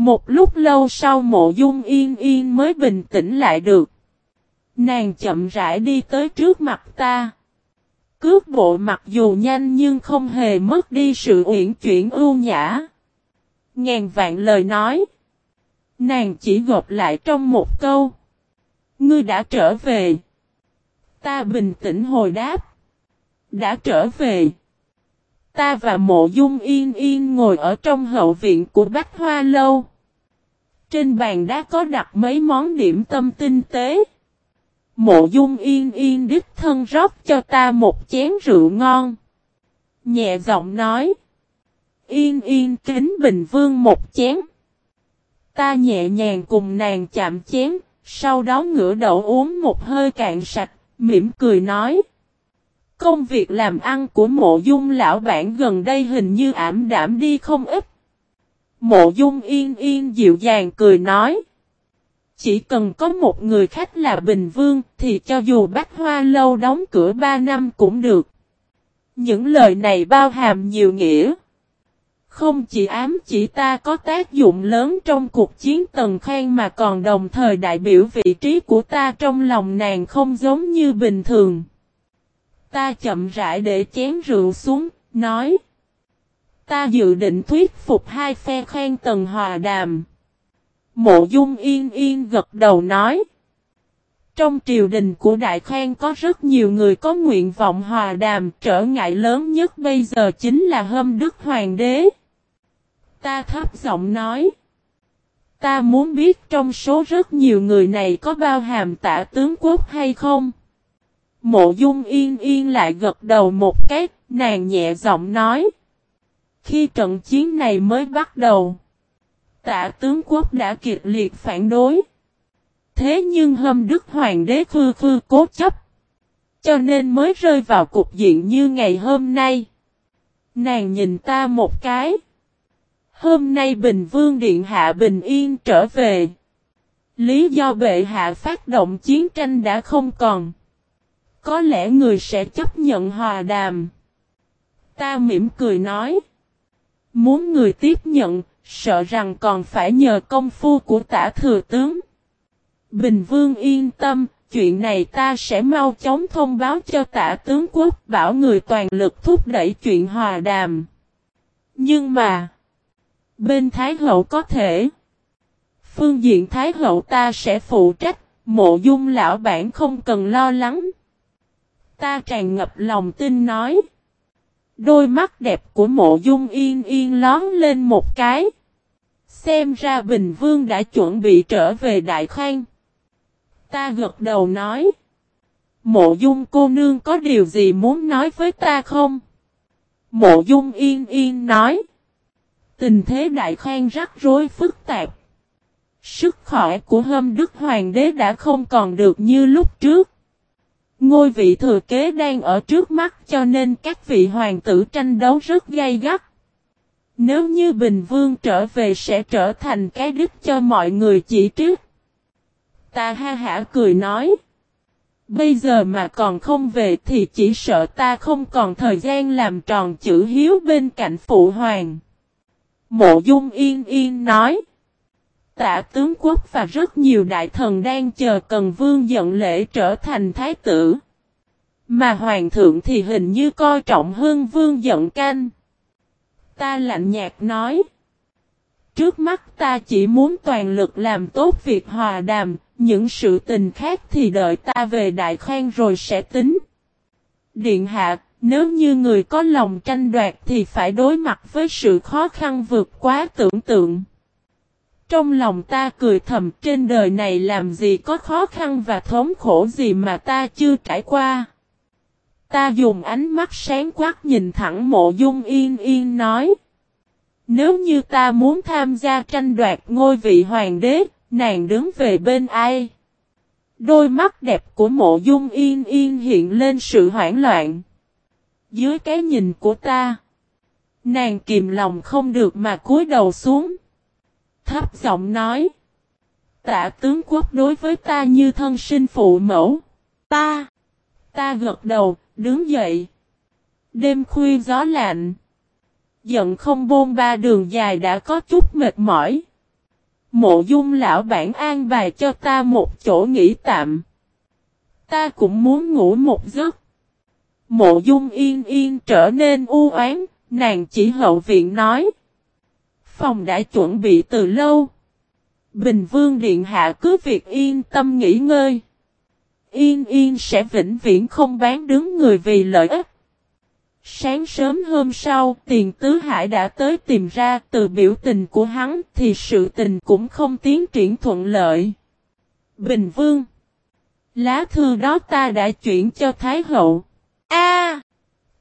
Một lúc lâu sau mộ dung yên yên mới bình tĩnh lại được. Nàng chậm rãi đi tới trước mặt ta. Cước bộ mặc dù nhanh nhưng không hề mất đi sự uyển chuyển ưu nhã. Ngàn vạn lời nói. Nàng chỉ gộp lại trong một câu. Ngươi đã trở về. Ta bình tĩnh hồi đáp. Đã trở về. Ta và mộ dung yên yên ngồi ở trong hậu viện của Bách Hoa Lâu. Trên bàn đã có đặt mấy món điểm tâm tinh tế. Mộ dung yên yên đích thân rót cho ta một chén rượu ngon. Nhẹ giọng nói. Yên yên kính bình vương một chén. Ta nhẹ nhàng cùng nàng chạm chén, sau đó ngửa đầu uống một hơi cạn sạch, mỉm cười nói. Công việc làm ăn của mộ dung lão bản gần đây hình như ảm đảm đi không ít. Mộ dung yên yên dịu dàng cười nói. Chỉ cần có một người khách là Bình Vương thì cho dù bách hoa lâu đóng cửa ba năm cũng được. Những lời này bao hàm nhiều nghĩa. Không chỉ ám chỉ ta có tác dụng lớn trong cuộc chiến tần khang mà còn đồng thời đại biểu vị trí của ta trong lòng nàng không giống như bình thường. Ta chậm rãi để chén rượu xuống, nói. Ta dự định thuyết phục hai phe khen tần hòa đàm. Mộ dung yên yên gật đầu nói. Trong triều đình của Đại Khang có rất nhiều người có nguyện vọng hòa đàm, trở ngại lớn nhất bây giờ chính là hâm đức hoàng đế. Ta thấp giọng nói. Ta muốn biết trong số rất nhiều người này có bao hàm tả tướng quốc hay không? Mộ dung yên yên lại gật đầu một cái, nàng nhẹ giọng nói. Khi trận chiến này mới bắt đầu, tạ tướng quốc đã kiệt liệt phản đối. Thế nhưng hâm đức hoàng đế khư khư cố chấp. Cho nên mới rơi vào cục diện như ngày hôm nay. Nàng nhìn ta một cái. Hôm nay Bình Vương Điện Hạ Bình Yên trở về. Lý do bệ hạ phát động chiến tranh đã không còn. Có lẽ người sẽ chấp nhận hòa đàm. Ta mỉm cười nói. Muốn người tiếp nhận, sợ rằng còn phải nhờ công phu của tả thừa tướng. Bình Vương yên tâm, chuyện này ta sẽ mau chóng thông báo cho tả tướng quốc bảo người toàn lực thúc đẩy chuyện hòa đàm. Nhưng mà, bên Thái Hậu có thể, phương diện Thái Hậu ta sẽ phụ trách, mộ dung lão bản không cần lo lắng. Ta tràn ngập lòng tin nói. Đôi mắt đẹp của mộ dung yên yên lón lên một cái. Xem ra Bình Vương đã chuẩn bị trở về Đại Khang. Ta gật đầu nói. Mộ dung cô nương có điều gì muốn nói với ta không? Mộ dung yên yên nói. Tình thế Đại Khang rắc rối phức tạp. Sức khỏe của hâm đức hoàng đế đã không còn được như lúc trước. Ngôi vị thừa kế đang ở trước mắt cho nên các vị hoàng tử tranh đấu rất gay gắt. Nếu như Bình Vương trở về sẽ trở thành cái đích cho mọi người chỉ trước. Ta ha hả cười nói. Bây giờ mà còn không về thì chỉ sợ ta không còn thời gian làm tròn chữ hiếu bên cạnh phụ hoàng. Mộ dung yên yên nói tả tướng quốc và rất nhiều đại thần đang chờ cần vương dẫn lễ trở thành thái tử. Mà hoàng thượng thì hình như coi trọng hơn vương giận canh. Ta lạnh nhạt nói. Trước mắt ta chỉ muốn toàn lực làm tốt việc hòa đàm, những sự tình khác thì đợi ta về Đại khoan rồi sẽ tính. Điện hạ, nếu như người có lòng tranh đoạt thì phải đối mặt với sự khó khăn vượt quá tưởng tượng. Trong lòng ta cười thầm trên đời này làm gì có khó khăn và thống khổ gì mà ta chưa trải qua. Ta dùng ánh mắt sáng quát nhìn thẳng mộ dung yên yên nói. Nếu như ta muốn tham gia tranh đoạt ngôi vị hoàng đế, nàng đứng về bên ai? Đôi mắt đẹp của mộ dung yên yên hiện lên sự hoảng loạn. Dưới cái nhìn của ta, nàng kìm lòng không được mà cúi đầu xuống. Thấp giọng nói. Tạ tướng quốc đối với ta như thân sinh phụ mẫu. Ta. Ta gật đầu, đứng dậy. Đêm khuya gió lạnh. Giận không bôn ba đường dài đã có chút mệt mỏi. Mộ dung lão bản an bài cho ta một chỗ nghỉ tạm. Ta cũng muốn ngủ một giấc. Mộ dung yên yên trở nên u oán, nàng chỉ hậu viện nói. Phòng đã chuẩn bị từ lâu. Bình vương điện hạ cứ việc yên tâm nghỉ ngơi. Yên yên sẽ vĩnh viễn không bán đứng người vì lợi ích. Sáng sớm hôm sau, tiền tứ hải đã tới tìm ra từ biểu tình của hắn thì sự tình cũng không tiến triển thuận lợi. Bình Vương Lá thư đó ta đã chuyển cho Thái Hậu. A,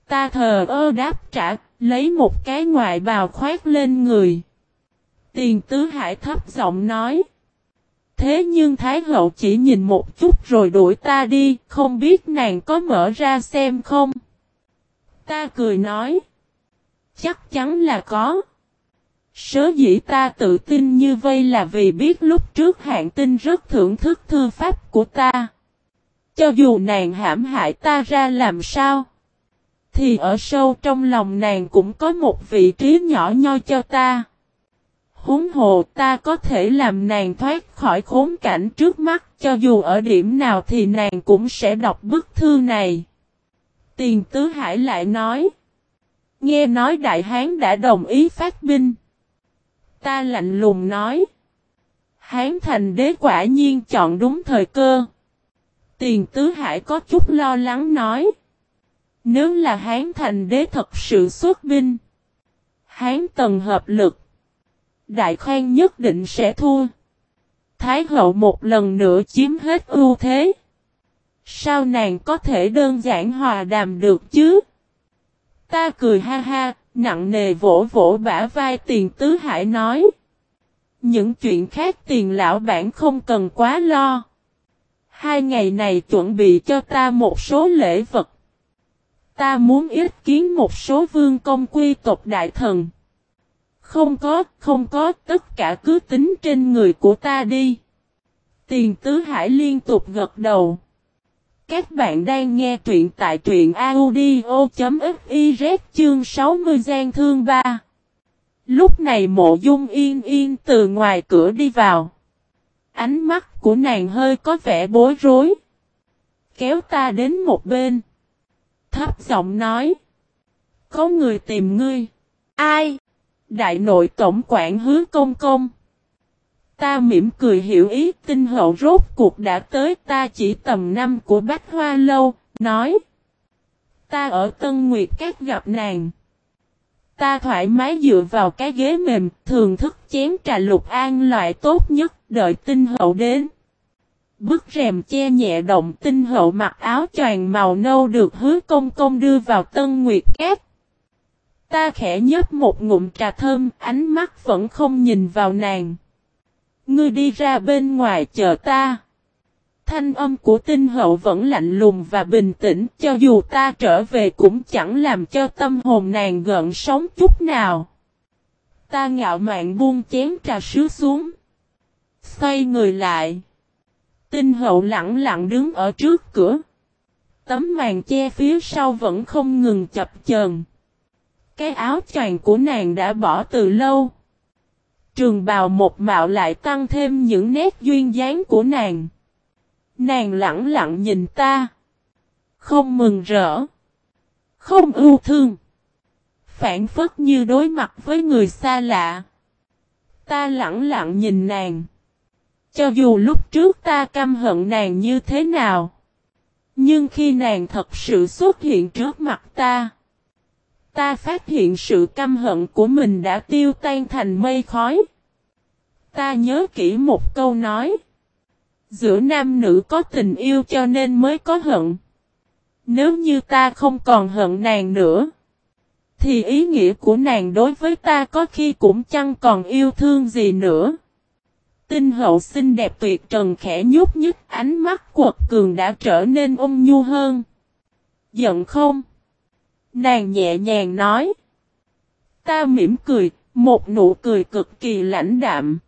Ta thờ ơ đáp trả, lấy một cái ngoại bào khoét lên người. Tiền tứ hải thấp giọng nói. Thế nhưng Thái Hậu chỉ nhìn một chút rồi đuổi ta đi, không biết nàng có mở ra xem không? Ta cười nói. Chắc chắn là có. Sớ dĩ ta tự tin như vây là vì biết lúc trước hạng tinh rất thưởng thức thư pháp của ta. Cho dù nàng hãm hại ta ra làm sao. Thì ở sâu trong lòng nàng cũng có một vị trí nhỏ nhoi cho ta. Huống hồ, ta có thể làm nàng thoát khỏi khốn cảnh trước mắt, cho dù ở điểm nào thì nàng cũng sẽ đọc bức thư này. Tiền Tứ Hải lại nói. Nghe nói Đại Hán đã đồng ý phát binh. Ta lạnh lùng nói. Hán thành đế quả nhiên chọn đúng thời cơ. Tiền Tứ Hải có chút lo lắng nói. Nếu là Hán thành đế thật sự xuất binh. Hán tần hợp lực. Đại khoan nhất định sẽ thua. Thái hậu một lần nữa chiếm hết ưu thế. Sao nàng có thể đơn giản hòa đàm được chứ? Ta cười ha ha, nặng nề vỗ vỗ bả vai tiền tứ hải nói. Những chuyện khác tiền lão bản không cần quá lo. Hai ngày này chuẩn bị cho ta một số lễ vật. Ta muốn ít kiến một số vương công quy tộc đại thần. Không có, không có, tất cả cứ tính trên người của ta đi. Tiền tứ hải liên tục gật đầu. Các bạn đang nghe truyện tại truyện audio.fiz chương 60 gian thương 3. Lúc này mộ dung yên yên từ ngoài cửa đi vào. Ánh mắt của nàng hơi có vẻ bối rối. Kéo ta đến một bên. Thấp giọng nói. Có người tìm ngươi. Ai? Đại nội tổng quản hứa công công. Ta mỉm cười hiểu ý tinh hậu rốt cuộc đã tới ta chỉ tầm năm của Bách Hoa Lâu, nói. Ta ở Tân Nguyệt Các gặp nàng. Ta thoải mái dựa vào cái ghế mềm, thường thức chén trà lục an loại tốt nhất, đợi tinh hậu đến. Bức rèm che nhẹ động tinh hậu mặc áo choàng màu nâu được hứa công công đưa vào Tân Nguyệt Các. Ta khẽ nhấp một ngụm trà thơm, ánh mắt vẫn không nhìn vào nàng. Ngươi đi ra bên ngoài chờ ta. Thanh âm của tinh hậu vẫn lạnh lùng và bình tĩnh cho dù ta trở về cũng chẳng làm cho tâm hồn nàng gợn sóng chút nào. Ta ngạo mạn buông chén trà sứ xuống. Xoay người lại. Tinh hậu lặng lặng đứng ở trước cửa. Tấm màn che phía sau vẫn không ngừng chập chờn. Cái áo choàng của nàng đã bỏ từ lâu. Trường bào một mạo lại tăng thêm những nét duyên dáng của nàng. Nàng lặng lặng nhìn ta. Không mừng rỡ. Không ưu thương. Phản phất như đối mặt với người xa lạ. Ta lặng lặng nhìn nàng. Cho dù lúc trước ta căm hận nàng như thế nào. Nhưng khi nàng thật sự xuất hiện trước mặt ta. Ta phát hiện sự căm hận của mình đã tiêu tan thành mây khói. Ta nhớ kỹ một câu nói. Giữa nam nữ có tình yêu cho nên mới có hận. Nếu như ta không còn hận nàng nữa. Thì ý nghĩa của nàng đối với ta có khi cũng chẳng còn yêu thương gì nữa. Tinh hậu xinh đẹp tuyệt trần khẽ nhúc nhích, ánh mắt quật cường đã trở nên ôn nhu hơn. Giận không? Nàng nhẹ nhàng nói. Ta mỉm cười, một nụ cười cực kỳ lãnh đạm.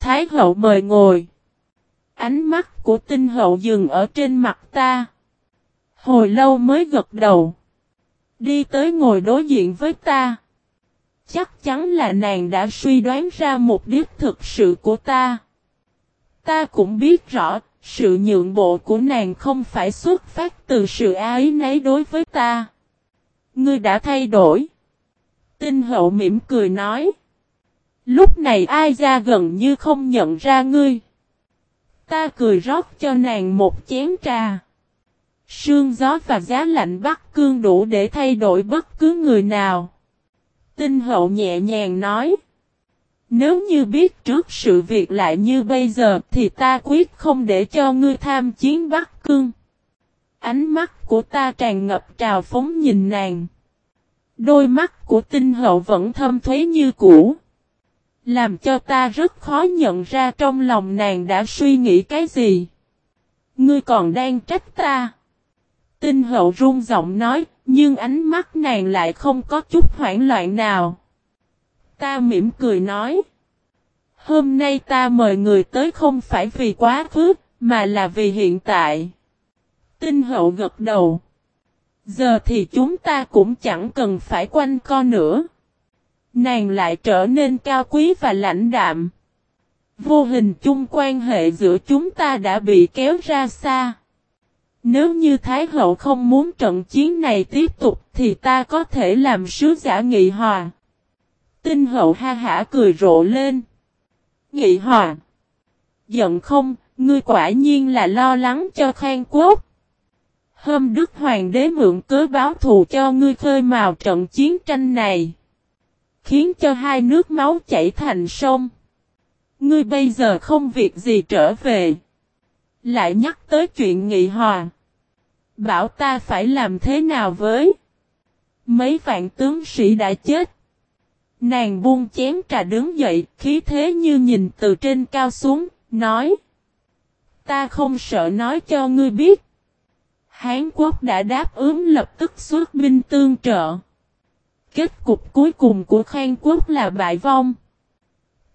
Thái hậu mời ngồi. Ánh mắt của tinh hậu dừng ở trên mặt ta. Hồi lâu mới gật đầu. Đi tới ngồi đối diện với ta. Chắc chắn là nàng đã suy đoán ra mục đích thực sự của ta. Ta cũng biết rõ, sự nhượng bộ của nàng không phải xuất phát từ sự ái nấy đối với ta. Ngươi đã thay đổi. Tinh hậu mỉm cười nói. Lúc này ai ra gần như không nhận ra ngươi. Ta cười rót cho nàng một chén trà. Sương gió và giá lạnh bắc cương đủ để thay đổi bất cứ người nào. Tinh hậu nhẹ nhàng nói. Nếu như biết trước sự việc lại như bây giờ thì ta quyết không để cho ngươi tham chiến Bắc Cương. Ánh mắt của ta tràn ngập trào phóng nhìn nàng. Đôi mắt của tinh hậu vẫn thâm thuế như cũ. Làm cho ta rất khó nhận ra trong lòng nàng đã suy nghĩ cái gì. Ngươi còn đang trách ta. Tinh hậu run giọng nói, nhưng ánh mắt nàng lại không có chút hoảng loạn nào. Ta mỉm cười nói. Hôm nay ta mời người tới không phải vì quá khứ, mà là vì hiện tại. Tinh hậu gật đầu. Giờ thì chúng ta cũng chẳng cần phải quanh co nữa. Nàng lại trở nên cao quý và lãnh đạm. Vô hình chung quan hệ giữa chúng ta đã bị kéo ra xa. Nếu như Thái Hậu không muốn trận chiến này tiếp tục thì ta có thể làm sứ giả nghị hòa. Tinh hậu ha hả cười rộ lên. Nghị hòa. Giận không, ngươi quả nhiên là lo lắng cho Khang Quốc. Hôm Đức Hoàng đế mượn cớ báo thù cho ngươi khơi mào trận chiến tranh này. Khiến cho hai nước máu chảy thành sông. Ngươi bây giờ không việc gì trở về. Lại nhắc tới chuyện nghị hòa. Bảo ta phải làm thế nào với. Mấy vạn tướng sĩ đã chết. Nàng buông chén trà đứng dậy, khí thế như nhìn từ trên cao xuống, nói. Ta không sợ nói cho ngươi biết. Hán quốc đã đáp ứng lập tức xuất binh tương trợ. Kết cục cuối cùng của Khang quốc là bại vong.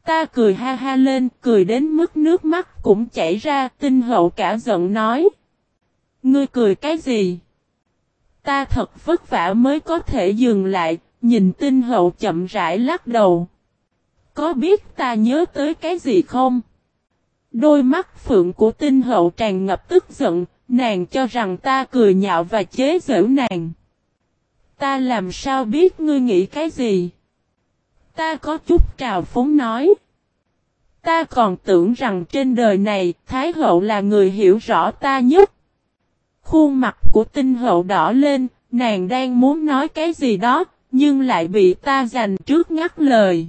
Ta cười ha ha lên, cười đến mức nước mắt cũng chảy ra, tinh hậu cả giận nói. Ngươi cười cái gì? Ta thật vất vả mới có thể dừng lại, nhìn tinh hậu chậm rãi lắc đầu. Có biết ta nhớ tới cái gì không? Đôi mắt phượng của tinh hậu tràn ngập tức giận, nàng cho rằng ta cười nhạo và chế giễu nàng. Ta làm sao biết ngươi nghĩ cái gì? Ta có chút trào phúng nói. Ta còn tưởng rằng trên đời này Thái hậu là người hiểu rõ ta nhất. Khuôn mặt của tinh hậu đỏ lên, nàng đang muốn nói cái gì đó, nhưng lại bị ta giành trước ngắt lời.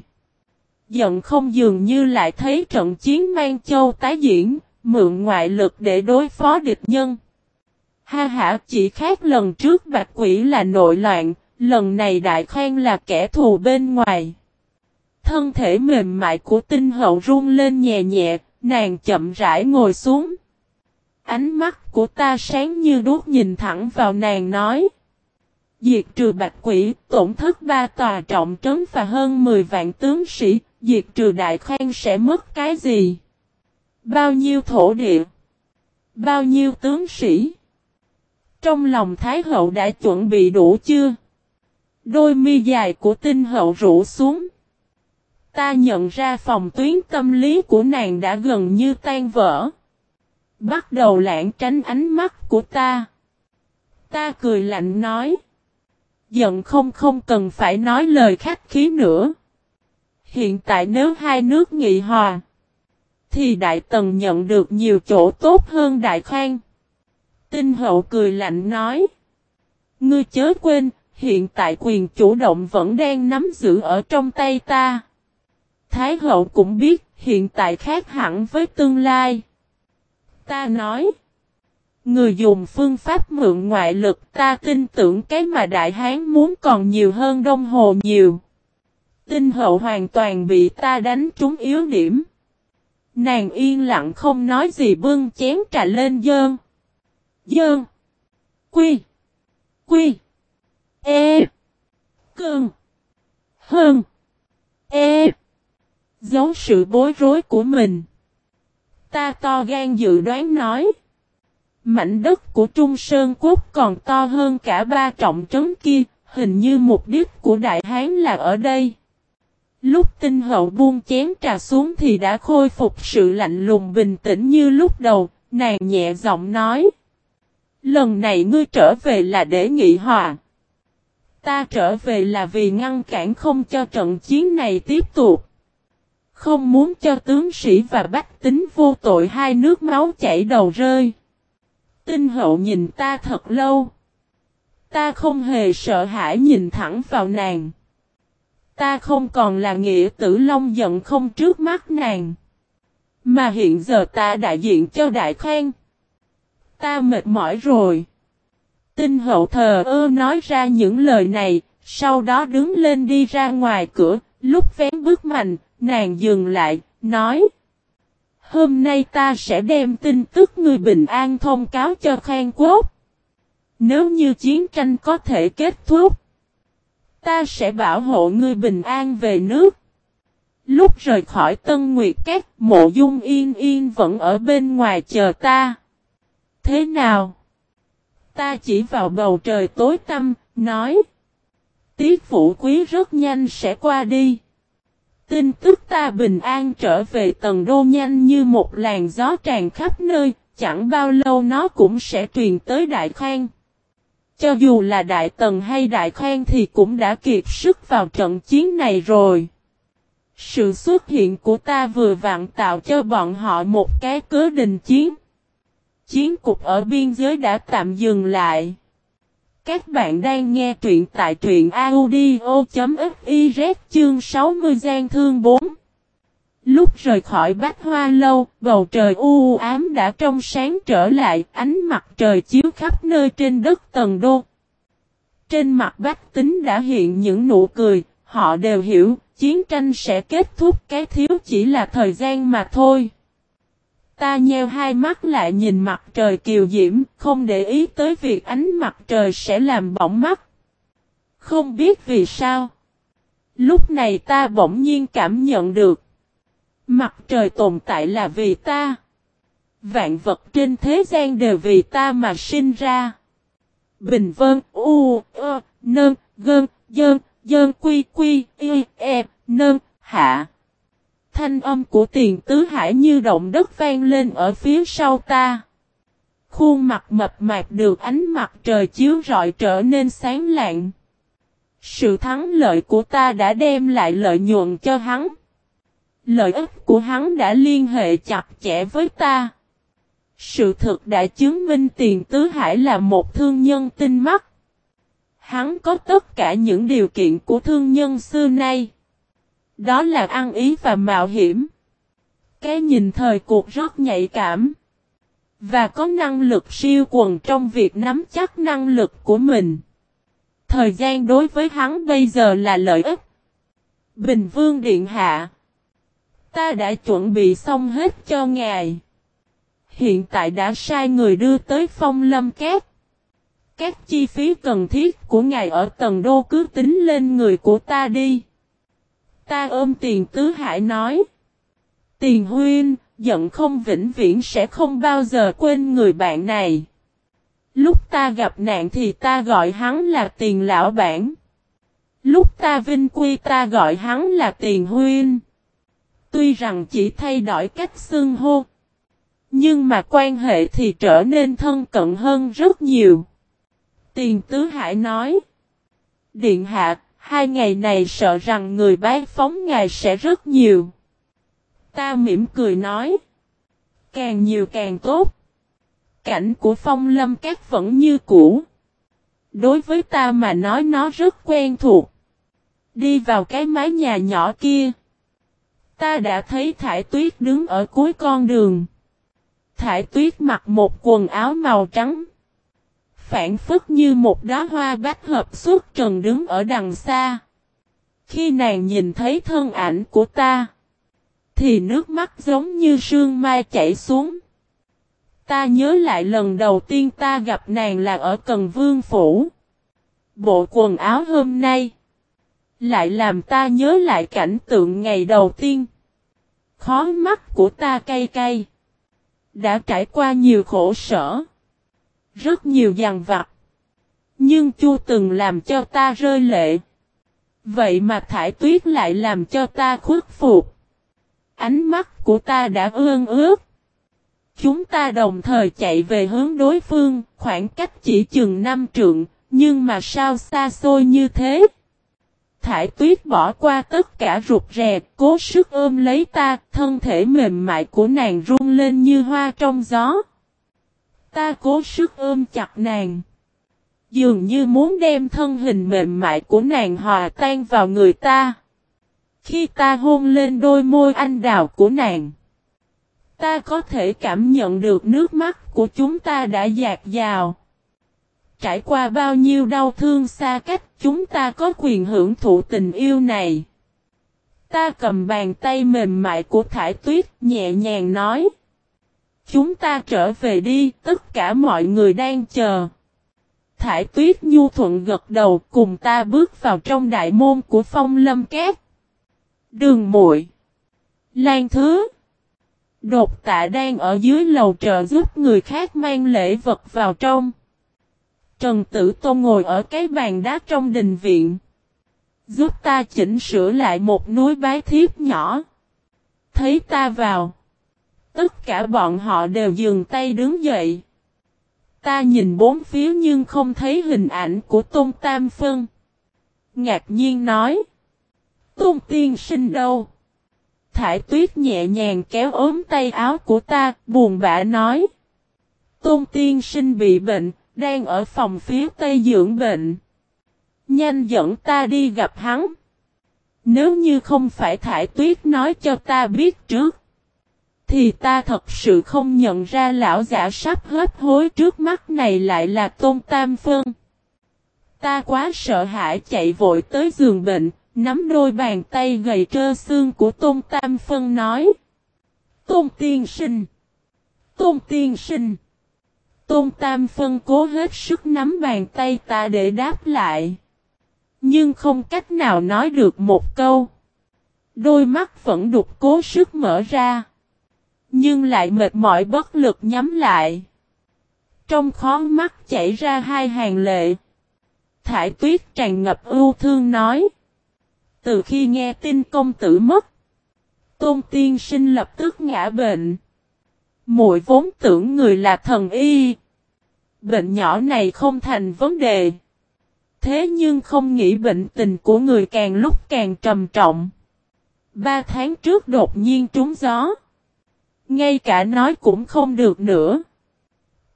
Giận không dường như lại thấy trận chiến mang châu tái diễn, mượn ngoại lực để đối phó địch nhân. Ha ha chỉ khác lần trước bạch quỷ là nội loạn, lần này đại khoan là kẻ thù bên ngoài. Thân thể mềm mại của tinh hậu run lên nhẹ nhẹ, nàng chậm rãi ngồi xuống. Ánh mắt của ta sáng như đuốc nhìn thẳng vào nàng nói. Diệt trừ bạch quỷ, tổn thất ba tòa trọng trấn và hơn 10 vạn tướng sĩ, diệt trừ đại khoan sẽ mất cái gì? Bao nhiêu thổ địa? Bao nhiêu tướng sĩ? Trong lòng Thái hậu đã chuẩn bị đủ chưa? Đôi mi dài của tinh hậu rủ xuống. Ta nhận ra phòng tuyến tâm lý của nàng đã gần như tan vỡ. Bắt đầu lãng tránh ánh mắt của ta. Ta cười lạnh nói. Giận không không cần phải nói lời khách khí nữa. Hiện tại nếu hai nước nghị hòa. Thì Đại Tần nhận được nhiều chỗ tốt hơn Đại Khang. Tinh hậu cười lạnh nói. Ngươi chớ quên, hiện tại quyền chủ động vẫn đang nắm giữ ở trong tay ta. Thái hậu cũng biết, hiện tại khác hẳn với tương lai. Ta nói. Người dùng phương pháp mượn ngoại lực ta tin tưởng cái mà Đại Hán muốn còn nhiều hơn Đông Hồ nhiều. Tinh hậu hoàn toàn bị ta đánh trúng yếu điểm. Nàng yên lặng không nói gì bưng chén trà lên dơn. Dơn. Quy. Quy. E. Cơn. Hơn. E. Giấu sự bối rối của mình. Ta to gan dự đoán nói. Mảnh đất của Trung Sơn Quốc còn to hơn cả ba trọng trấn kia, hình như mục đích của Đại Hán là ở đây. Lúc tinh hậu buông chén trà xuống thì đã khôi phục sự lạnh lùng bình tĩnh như lúc đầu, nàng nhẹ giọng nói. Lần này ngươi trở về là để nghị hòa. Ta trở về là vì ngăn cản không cho trận chiến này tiếp tục. Không muốn cho tướng sĩ và bách tính vô tội hai nước máu chảy đầu rơi. Tinh hậu nhìn ta thật lâu. Ta không hề sợ hãi nhìn thẳng vào nàng. Ta không còn là nghĩa tử long giận không trước mắt nàng. Mà hiện giờ ta đại diện cho đại khoan. Ta mệt mỏi rồi. Tinh hậu thờ ơ nói ra những lời này, sau đó đứng lên đi ra ngoài cửa, lúc vén bước mạnh, nàng dừng lại, nói. Hôm nay ta sẽ đem tin tức người bình an thông cáo cho Khang Quốc. Nếu như chiến tranh có thể kết thúc, ta sẽ bảo hộ ngươi bình an về nước. Lúc rời khỏi Tân Nguyệt Các, mộ dung yên yên vẫn ở bên ngoài chờ ta. Thế nào? Ta chỉ vào bầu trời tối tăm, nói. Tiết phủ quý rất nhanh sẽ qua đi. Tin tức ta bình an trở về tầng đô nhanh như một làn gió tràn khắp nơi, chẳng bao lâu nó cũng sẽ truyền tới Đại Khang. Cho dù là Đại Tần hay Đại Khang thì cũng đã kiệt sức vào trận chiến này rồi. Sự xuất hiện của ta vừa vặn tạo cho bọn họ một cái cớ đình chiến. Chiến cục ở biên giới đã tạm dừng lại. Các bạn đang nghe truyện tại truyện audio.fiz chương 60 gian thương 4. Lúc rời khỏi bách hoa lâu, bầu trời u ám đã trong sáng trở lại, ánh mặt trời chiếu khắp nơi trên đất tầng đô. Trên mặt bách tính đã hiện những nụ cười, họ đều hiểu, chiến tranh sẽ kết thúc cái thiếu chỉ là thời gian mà thôi. Ta nheo hai mắt lại nhìn mặt trời kiều diễm, không để ý tới việc ánh mặt trời sẽ làm bỏng mắt. Không biết vì sao. Lúc này ta bỗng nhiên cảm nhận được. Mặt trời tồn tại là vì ta. Vạn vật trên thế gian đều vì ta mà sinh ra. Bình vân, u, ơ, nơn, gơn, dơn, dơn quy quy, y, e, nơn, hạ. Thanh âm của tiền tứ hải như động đất vang lên ở phía sau ta. Khuôn mặt mập mạp được ánh mặt trời chiếu rọi trở nên sáng lạng. Sự thắng lợi của ta đã đem lại lợi nhuận cho hắn. Lợi ích của hắn đã liên hệ chặt chẽ với ta. Sự thực đã chứng minh tiền tứ hải là một thương nhân tinh mắt. Hắn có tất cả những điều kiện của thương nhân xưa nay. Đó là ăn ý và mạo hiểm. Cái nhìn thời cuộc rất nhạy cảm. Và có năng lực siêu quần trong việc nắm chắc năng lực của mình. Thời gian đối với hắn bây giờ là lợi ích. Bình Vương Điện Hạ. Ta đã chuẩn bị xong hết cho ngài. Hiện tại đã sai người đưa tới phong lâm cát. Các chi phí cần thiết của ngài ở tầng đô cứ tính lên người của ta đi. Ta ôm tiền tứ hải nói. Tiền huyên, giận không vĩnh viễn sẽ không bao giờ quên người bạn này. Lúc ta gặp nạn thì ta gọi hắn là tiền lão bản. Lúc ta vinh quy ta gọi hắn là tiền huyên. Tuy rằng chỉ thay đổi cách xưng hô. Nhưng mà quan hệ thì trở nên thân cận hơn rất nhiều. Tiền tứ hải nói. Điện hạ, Hai ngày này sợ rằng người bái phóng ngài sẽ rất nhiều. Ta mỉm cười nói. Càng nhiều càng tốt. Cảnh của phong lâm các vẫn như cũ. Đối với ta mà nói nó rất quen thuộc. Đi vào cái mái nhà nhỏ kia. Ta đã thấy thải tuyết đứng ở cuối con đường. Thải tuyết mặc một quần áo màu trắng phản phất như một đóa hoa bách hợp suốt trần đứng ở đằng xa. Khi nàng nhìn thấy thân ảnh của ta, thì nước mắt giống như sương mai chảy xuống. Ta nhớ lại lần đầu tiên ta gặp nàng là ở Cần Vương Phủ. Bộ quần áo hôm nay lại làm ta nhớ lại cảnh tượng ngày đầu tiên. Khó mắt của ta cay cay. Đã trải qua nhiều khổ sở rất nhiều dằn vặt. Nhưng Chu từng làm cho ta rơi lệ. Vậy mà thải tuyết lại làm cho ta khuất phục. Ánh mắt của ta đã ương ướt. Chúng ta đồng thời chạy về hướng đối phương, khoảng cách chỉ chừng năm trượng, nhưng mà sao xa xôi như thế? Thải tuyết bỏ qua tất cả rụt rè, cố sức ôm lấy ta, thân thể mềm mại của nàng run lên như hoa trong gió. Ta cố sức ôm chặt nàng. Dường như muốn đem thân hình mềm mại của nàng hòa tan vào người ta. Khi ta hôn lên đôi môi anh đào của nàng. Ta có thể cảm nhận được nước mắt của chúng ta đã dạt dào. Trải qua bao nhiêu đau thương xa cách chúng ta có quyền hưởng thụ tình yêu này. Ta cầm bàn tay mềm mại của Thải Tuyết nhẹ nhàng nói. Chúng ta trở về đi, tất cả mọi người đang chờ. Thải Tuyết nhu thuận gật đầu cùng ta bước vào trong đại môn của phong lâm két. Đường muội Lan Thứ Đột tạ đang ở dưới lầu trợ giúp người khác mang lễ vật vào trong. Trần Tử Tôn ngồi ở cái bàn đá trong đình viện. Giúp ta chỉnh sửa lại một núi bái thiếp nhỏ. Thấy ta vào. Tất cả bọn họ đều dừng tay đứng dậy. Ta nhìn bốn phía nhưng không thấy hình ảnh của Tôn Tam Phân. Ngạc nhiên nói. Tôn tiên sinh đâu? Thải tuyết nhẹ nhàng kéo ốm tay áo của ta, buồn bã nói. Tôn tiên sinh bị bệnh, đang ở phòng phía tây dưỡng bệnh. Nhanh dẫn ta đi gặp hắn. Nếu như không phải thải tuyết nói cho ta biết trước. Thì ta thật sự không nhận ra lão giả sắp hết hối trước mắt này lại là Tôn Tam Phân. Ta quá sợ hãi chạy vội tới giường bệnh, nắm đôi bàn tay gầy trơ xương của Tôn Tam Phân nói. Tôn Tiên Sinh! Tôn Tiên Sinh! Tôn Tam Phân cố hết sức nắm bàn tay ta để đáp lại. Nhưng không cách nào nói được một câu. Đôi mắt vẫn đục cố sức mở ra. Nhưng lại mệt mỏi bất lực nhắm lại. Trong khó mắt chảy ra hai hàng lệ. Thải tuyết tràn ngập ưu thương nói. Từ khi nghe tin công tử mất. Tôn tiên sinh lập tức ngã bệnh. Muội vốn tưởng người là thần y. Bệnh nhỏ này không thành vấn đề. Thế nhưng không nghĩ bệnh tình của người càng lúc càng trầm trọng. Ba tháng trước đột nhiên trúng gió. Ngay cả nói cũng không được nữa.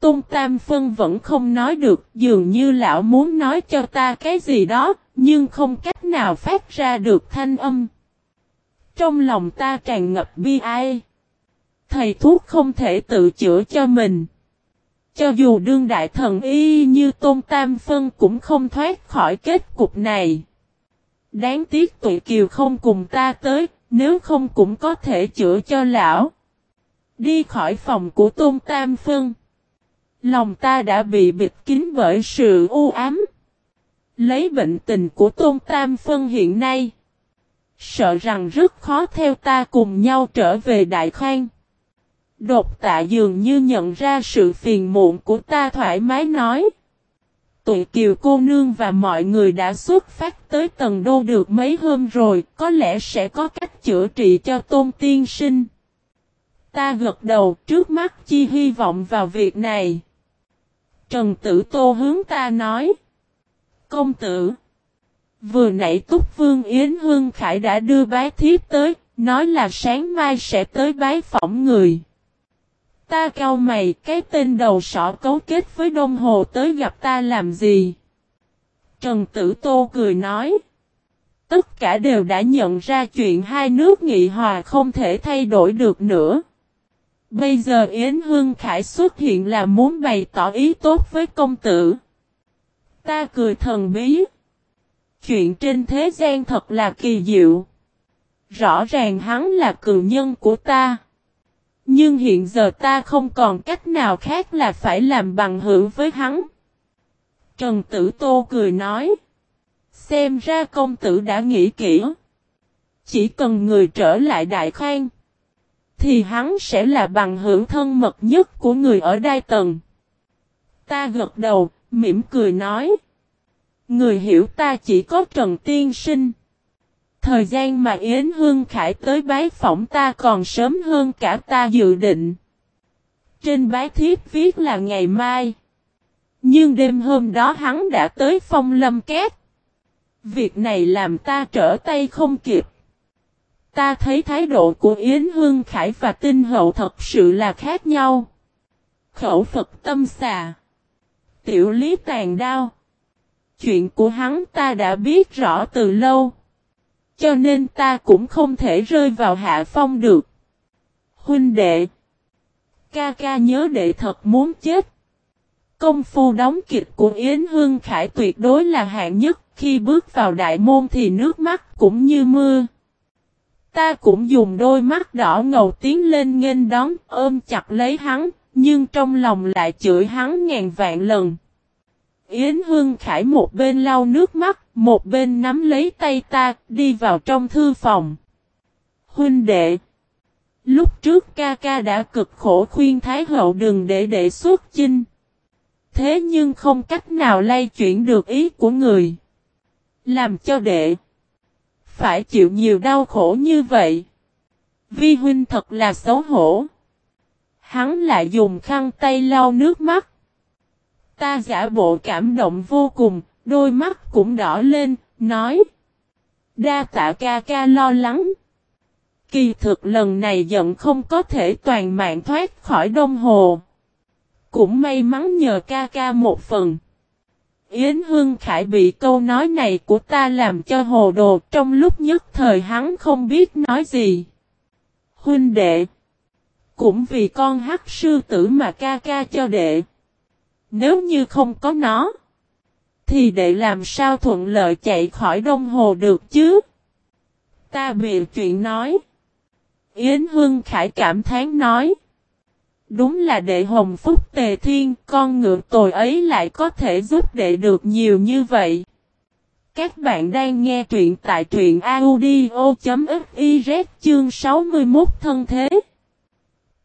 Tôn Tam Phân vẫn không nói được, dường như lão muốn nói cho ta cái gì đó, nhưng không cách nào phát ra được thanh âm. Trong lòng ta tràn ngập bi ai. Thầy thuốc không thể tự chữa cho mình. Cho dù đương đại thần y như Tôn Tam Phân cũng không thoát khỏi kết cục này. Đáng tiếc tụi kiều không cùng ta tới, nếu không cũng có thể chữa cho lão. Đi khỏi phòng của Tôn Tam Phân. Lòng ta đã bị bịt kín bởi sự u ám. Lấy bệnh tình của Tôn Tam Phân hiện nay. Sợ rằng rất khó theo ta cùng nhau trở về Đại Khang. Đột tạ dường như nhận ra sự phiền muộn của ta thoải mái nói. Tụi kiều cô nương và mọi người đã xuất phát tới tầng đô được mấy hôm rồi, có lẽ sẽ có cách chữa trị cho tôn tiên sinh. Ta gật đầu trước mắt chi hy vọng vào việc này. Trần Tử Tô hướng ta nói. Công tử. Vừa nãy Túc Vương Yến Hương Khải đã đưa bái thiếp tới, nói là sáng mai sẽ tới bái phỏng người. Ta cao mày, cái tên đầu sỏ cấu kết với Đông Hồ tới gặp ta làm gì? Trần Tử Tô cười nói. Tất cả đều đã nhận ra chuyện hai nước nghị hòa không thể thay đổi được nữa. Bây giờ Yến Hương Khải xuất hiện là muốn bày tỏ ý tốt với công tử. Ta cười thần bí. Chuyện trên thế gian thật là kỳ diệu. Rõ ràng hắn là cựu nhân của ta. Nhưng hiện giờ ta không còn cách nào khác là phải làm bằng hữu với hắn. Trần Tử Tô cười nói. Xem ra công tử đã nghĩ kỹ. Chỉ cần người trở lại Đại Khang. Thì hắn sẽ là bằng hữu thân mật nhất của người ở Đai Tần. Ta gật đầu, mỉm cười nói. Người hiểu ta chỉ có Trần Tiên Sinh. Thời gian mà Yến Hương Khải tới bái phỏng ta còn sớm hơn cả ta dự định. Trên bái thiếp viết là ngày mai. Nhưng đêm hôm đó hắn đã tới phong lâm két. Việc này làm ta trở tay không kịp. Ta thấy thái độ của Yến Hương Khải và tinh hậu thật sự là khác nhau. Khẩu Phật tâm xà. Tiểu lý tàn đao. Chuyện của hắn ta đã biết rõ từ lâu. Cho nên ta cũng không thể rơi vào hạ phong được. Huynh đệ. Ca ca nhớ đệ thật muốn chết. Công phu đóng kịch của Yến Hương Khải tuyệt đối là hạng nhất. Khi bước vào đại môn thì nước mắt cũng như mưa. Ta cũng dùng đôi mắt đỏ ngầu tiến lên nghênh đón, ôm chặt lấy hắn. Nhưng trong lòng lại chửi hắn ngàn vạn lần. Yến Hương Khải một bên lau nước mắt, một bên nắm lấy tay ta, đi vào trong thư phòng. Huynh đệ Lúc trước ca ca đã cực khổ khuyên Thái Hậu đừng để đệ xuất chinh. Thế nhưng không cách nào lay chuyển được ý của người. Làm cho đệ phải chịu nhiều đau khổ như vậy. Vi huynh thật là xấu hổ. Hắn lại dùng khăn tay lau nước mắt. Ta giả bộ cảm động vô cùng, đôi mắt cũng đỏ lên, nói. Đa tạ ca ca lo lắng. Kỳ thực lần này giận không có thể toàn mạng thoát khỏi đông hồ. Cũng may mắn nhờ ca ca một phần. Yến Hương Khải bị câu nói này của ta làm cho hồ đồ trong lúc nhất thời hắn không biết nói gì. Huynh đệ. Cũng vì con hắc sư tử mà ca ca cho đệ. Nếu như không có nó. Thì để làm sao thuận lợi chạy khỏi đông hồ được chứ? Ta bị chuyện nói. Yến Hương Khải cảm thán nói. Đúng là đệ hồng phúc tề thiên, con ngựa tồi ấy lại có thể giúp đệ được nhiều như vậy. Các bạn đang nghe truyện tại truyện audio.fiz chương 61 thân thế.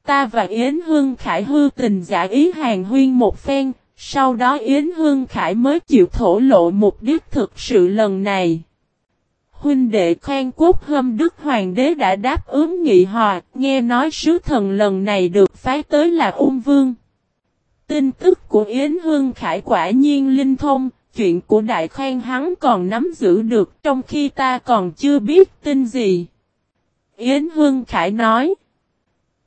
Ta và Yến Hương Khải hư tình giả ý hàng huyên một phen, sau đó Yến Hương Khải mới chịu thổ lộ mục đích thực sự lần này. Huynh đệ khoan quốc hâm Đức Hoàng đế đã đáp ứng nghị hòa, nghe nói sứ thần lần này được phái tới là ung vương. Tin tức của Yến Hương Khải quả nhiên linh thông, chuyện của Đại Khoan hắn còn nắm giữ được trong khi ta còn chưa biết tin gì. Yến Hương Khải nói,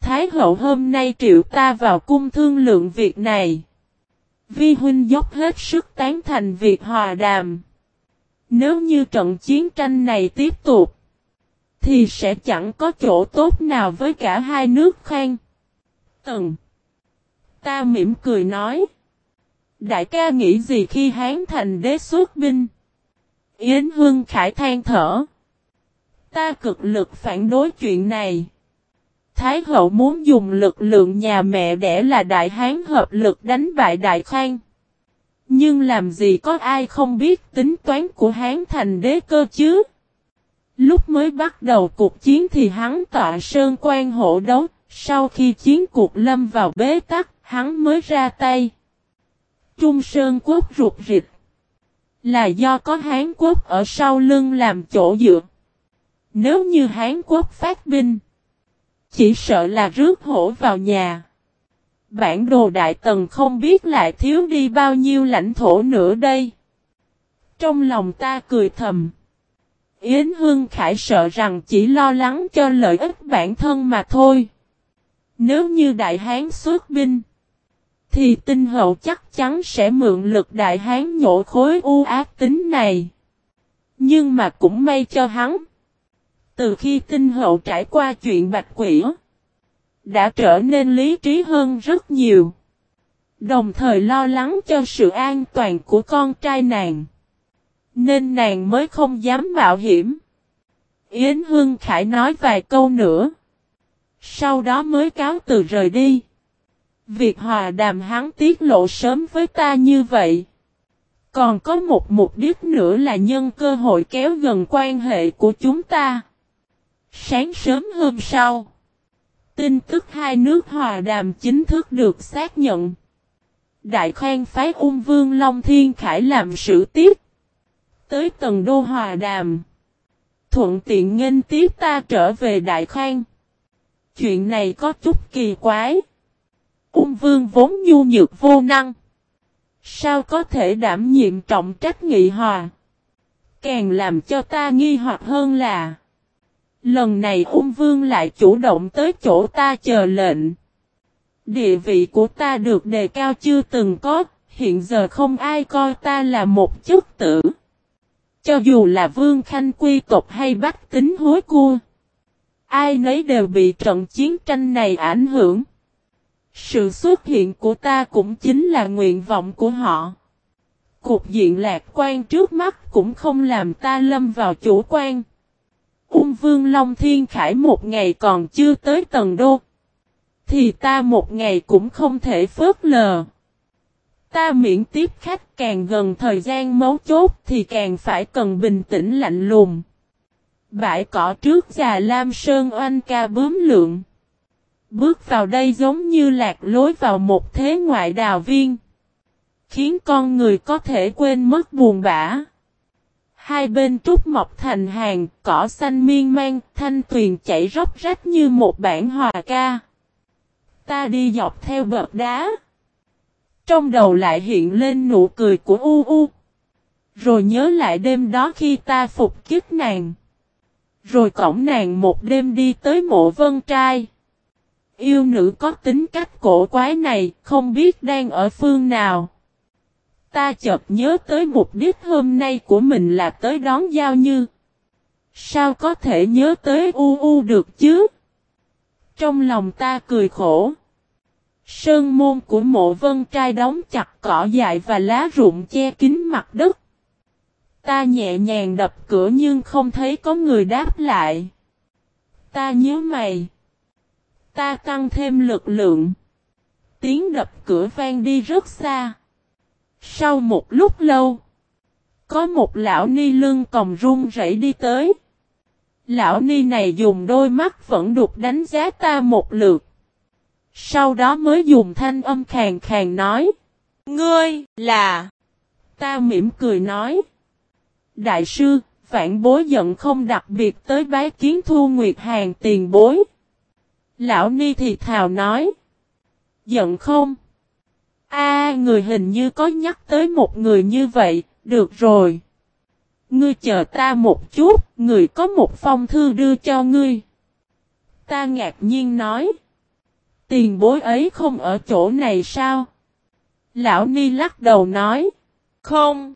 Thái hậu hôm nay triệu ta vào cung thương lượng việc này. Vi huynh dốc hết sức tán thành việc hòa đàm. Nếu như trận chiến tranh này tiếp tục, thì sẽ chẳng có chỗ tốt nào với cả hai nước khang. Tần. Ta mỉm cười nói. Đại ca nghĩ gì khi Hán thành đế xuất binh? Yến Hương Khải than thở. Ta cực lực phản đối chuyện này. Thái hậu muốn dùng lực lượng nhà mẹ đẻ là đại hán hợp lực đánh bại đại khang. Nhưng làm gì có ai không biết tính toán của hán thành đế cơ chứ? Lúc mới bắt đầu cuộc chiến thì hắn tọa sơn quan hộ đấu, sau khi chiến cuộc lâm vào bế tắc, hắn mới ra tay. Trung Sơn Quốc rụt rịch. Là do có Hán Quốc ở sau lưng làm chỗ dựa. Nếu như Hán Quốc phát binh, chỉ sợ là rước hổ vào nhà. Bản đồ Đại Tần không biết lại thiếu đi bao nhiêu lãnh thổ nữa đây. Trong lòng ta cười thầm. Yến Hương Khải sợ rằng chỉ lo lắng cho lợi ích bản thân mà thôi. Nếu như Đại Hán xuất binh, thì tinh hậu chắc chắn sẽ mượn lực Đại Hán nhổ khối u ác tính này. Nhưng mà cũng may cho hắn. Từ khi tinh hậu trải qua chuyện bạch quỷ, đã trở nên lý trí hơn rất nhiều. Đồng thời lo lắng cho sự an toàn của con trai nàng. Nên nàng mới không dám mạo hiểm. Yến Hương Khải nói vài câu nữa. Sau đó mới cáo từ rời đi. Việc hòa đàm hắn tiết lộ sớm với ta như vậy. Còn có một mục đích nữa là nhân cơ hội kéo gần quan hệ của chúng ta. Sáng sớm hôm sau. Tin tức hai nước hòa đàm chính thức được xác nhận. Đại khoan phái ung vương Long Thiên Khải làm sự tiếp. Tới tầng đô hòa đàm. Thuận tiện nghênh tiếp ta trở về Đại Khang. Chuyện này có chút kỳ quái. Ung vương vốn nhu nhược vô năng. Sao có thể đảm nhiệm trọng trách nghị hòa? Càng làm cho ta nghi hoặc hơn là Lần này ung vương lại chủ động tới chỗ ta chờ lệnh. Địa vị của ta được đề cao chưa từng có, hiện giờ không ai coi ta là một chức tử. Cho dù là vương khanh quy tộc hay bắt tính hối cua. Ai nấy đều bị trận chiến tranh này ảnh hưởng. Sự xuất hiện của ta cũng chính là nguyện vọng của họ. Cục diện lạc quan trước mắt cũng không làm ta lâm vào chủ quan. Ung vương Long Thiên Khải một ngày còn chưa tới tầng đô. Thì ta một ngày cũng không thể phớt lờ. Ta miễn tiếp khách càng gần thời gian mấu chốt thì càng phải cần bình tĩnh lạnh lùng. Bãi cỏ trước già Lam Sơn oanh ca bướm lượng. Bước vào đây giống như lạc lối vào một thế ngoại đào viên. Khiến con người có thể quên mất buồn bã. Hai bên trúc mọc thành hàng, cỏ xanh miên man, thanh tuyền chảy róc rách như một bản hòa ca. Ta đi dọc theo bậc đá. Trong đầu lại hiện lên nụ cười của U U. Rồi nhớ lại đêm đó khi ta phục kiếp nàng. Rồi cổng nàng một đêm đi tới mộ vân trai. Yêu nữ có tính cách cổ quái này, không biết đang ở phương nào. Ta chợt nhớ tới mục đích hôm nay của mình là tới đón Giao Như. Sao có thể nhớ tới U U được chứ? Trong lòng ta cười khổ. Sơn môn của mộ vân trai đóng chặt cỏ dại và lá rụng che kín mặt đất. Ta nhẹ nhàng đập cửa nhưng không thấy có người đáp lại. Ta nhớ mày. Ta tăng thêm lực lượng. Tiếng đập cửa vang đi rất xa. Sau một lúc lâu, có một lão ni lưng còng run rẩy đi tới. Lão ni này dùng đôi mắt vẫn đục đánh giá ta một lượt. Sau đó mới dùng thanh âm khàn khàn nói. Ngươi là... Ta mỉm cười nói. Đại sư, vạn bối giận không đặc biệt tới bái kiến thu nguyệt hàng tiền bối. Lão Ni thì thào nói. Giận không? A, người hình như có nhắc tới một người như vậy, được rồi. Ngươi chờ ta một chút, người có một phong thư đưa cho ngươi. Ta ngạc nhiên nói. Tiền bối ấy không ở chỗ này sao? Lão Ni lắc đầu nói. Không.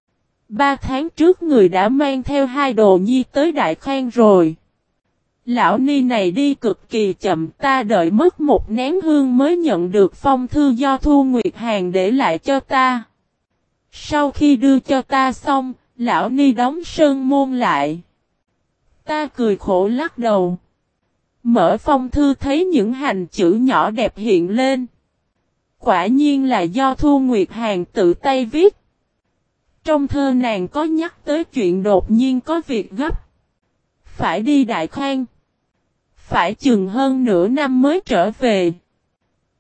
Ba tháng trước người đã mang theo hai đồ nhi tới Đại Khang rồi. Lão ni này đi cực kỳ chậm ta đợi mất một nén hương mới nhận được phong thư do Thu Nguyệt Hàng để lại cho ta. Sau khi đưa cho ta xong, lão ni đóng sơn môn lại. Ta cười khổ lắc đầu. Mở phong thư thấy những hành chữ nhỏ đẹp hiện lên. Quả nhiên là do Thu Nguyệt Hàng tự tay viết. Trong thơ nàng có nhắc tới chuyện đột nhiên có việc gấp. Phải đi Đại Khang phải chừng hơn nửa năm mới trở về.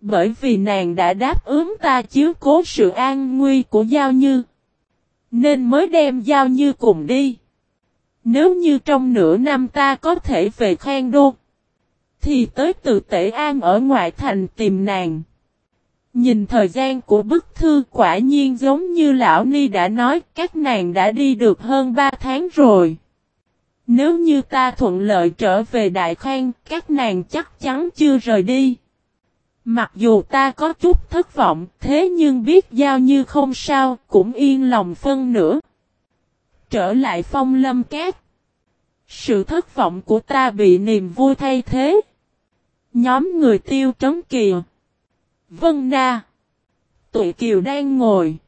Bởi vì nàng đã đáp ứng ta chiếu cố sự an nguy của Giao Như. Nên mới đem Giao Như cùng đi. Nếu như trong nửa năm ta có thể về Khang Đô. Thì tới từ Tể An ở ngoại thành tìm nàng. Nhìn thời gian của bức thư quả nhiên giống như Lão Ni đã nói, các nàng đã đi được hơn 3 tháng rồi. Nếu như ta thuận lợi trở về Đại Khang, các nàng chắc chắn chưa rời đi. Mặc dù ta có chút thất vọng, thế nhưng biết giao như không sao, cũng yên lòng phân nữa. Trở lại phong lâm cát. Sự thất vọng của ta bị niềm vui thay thế. Nhóm người tiêu trấn kiều. Vân Na. Tụi kiều đang ngồi.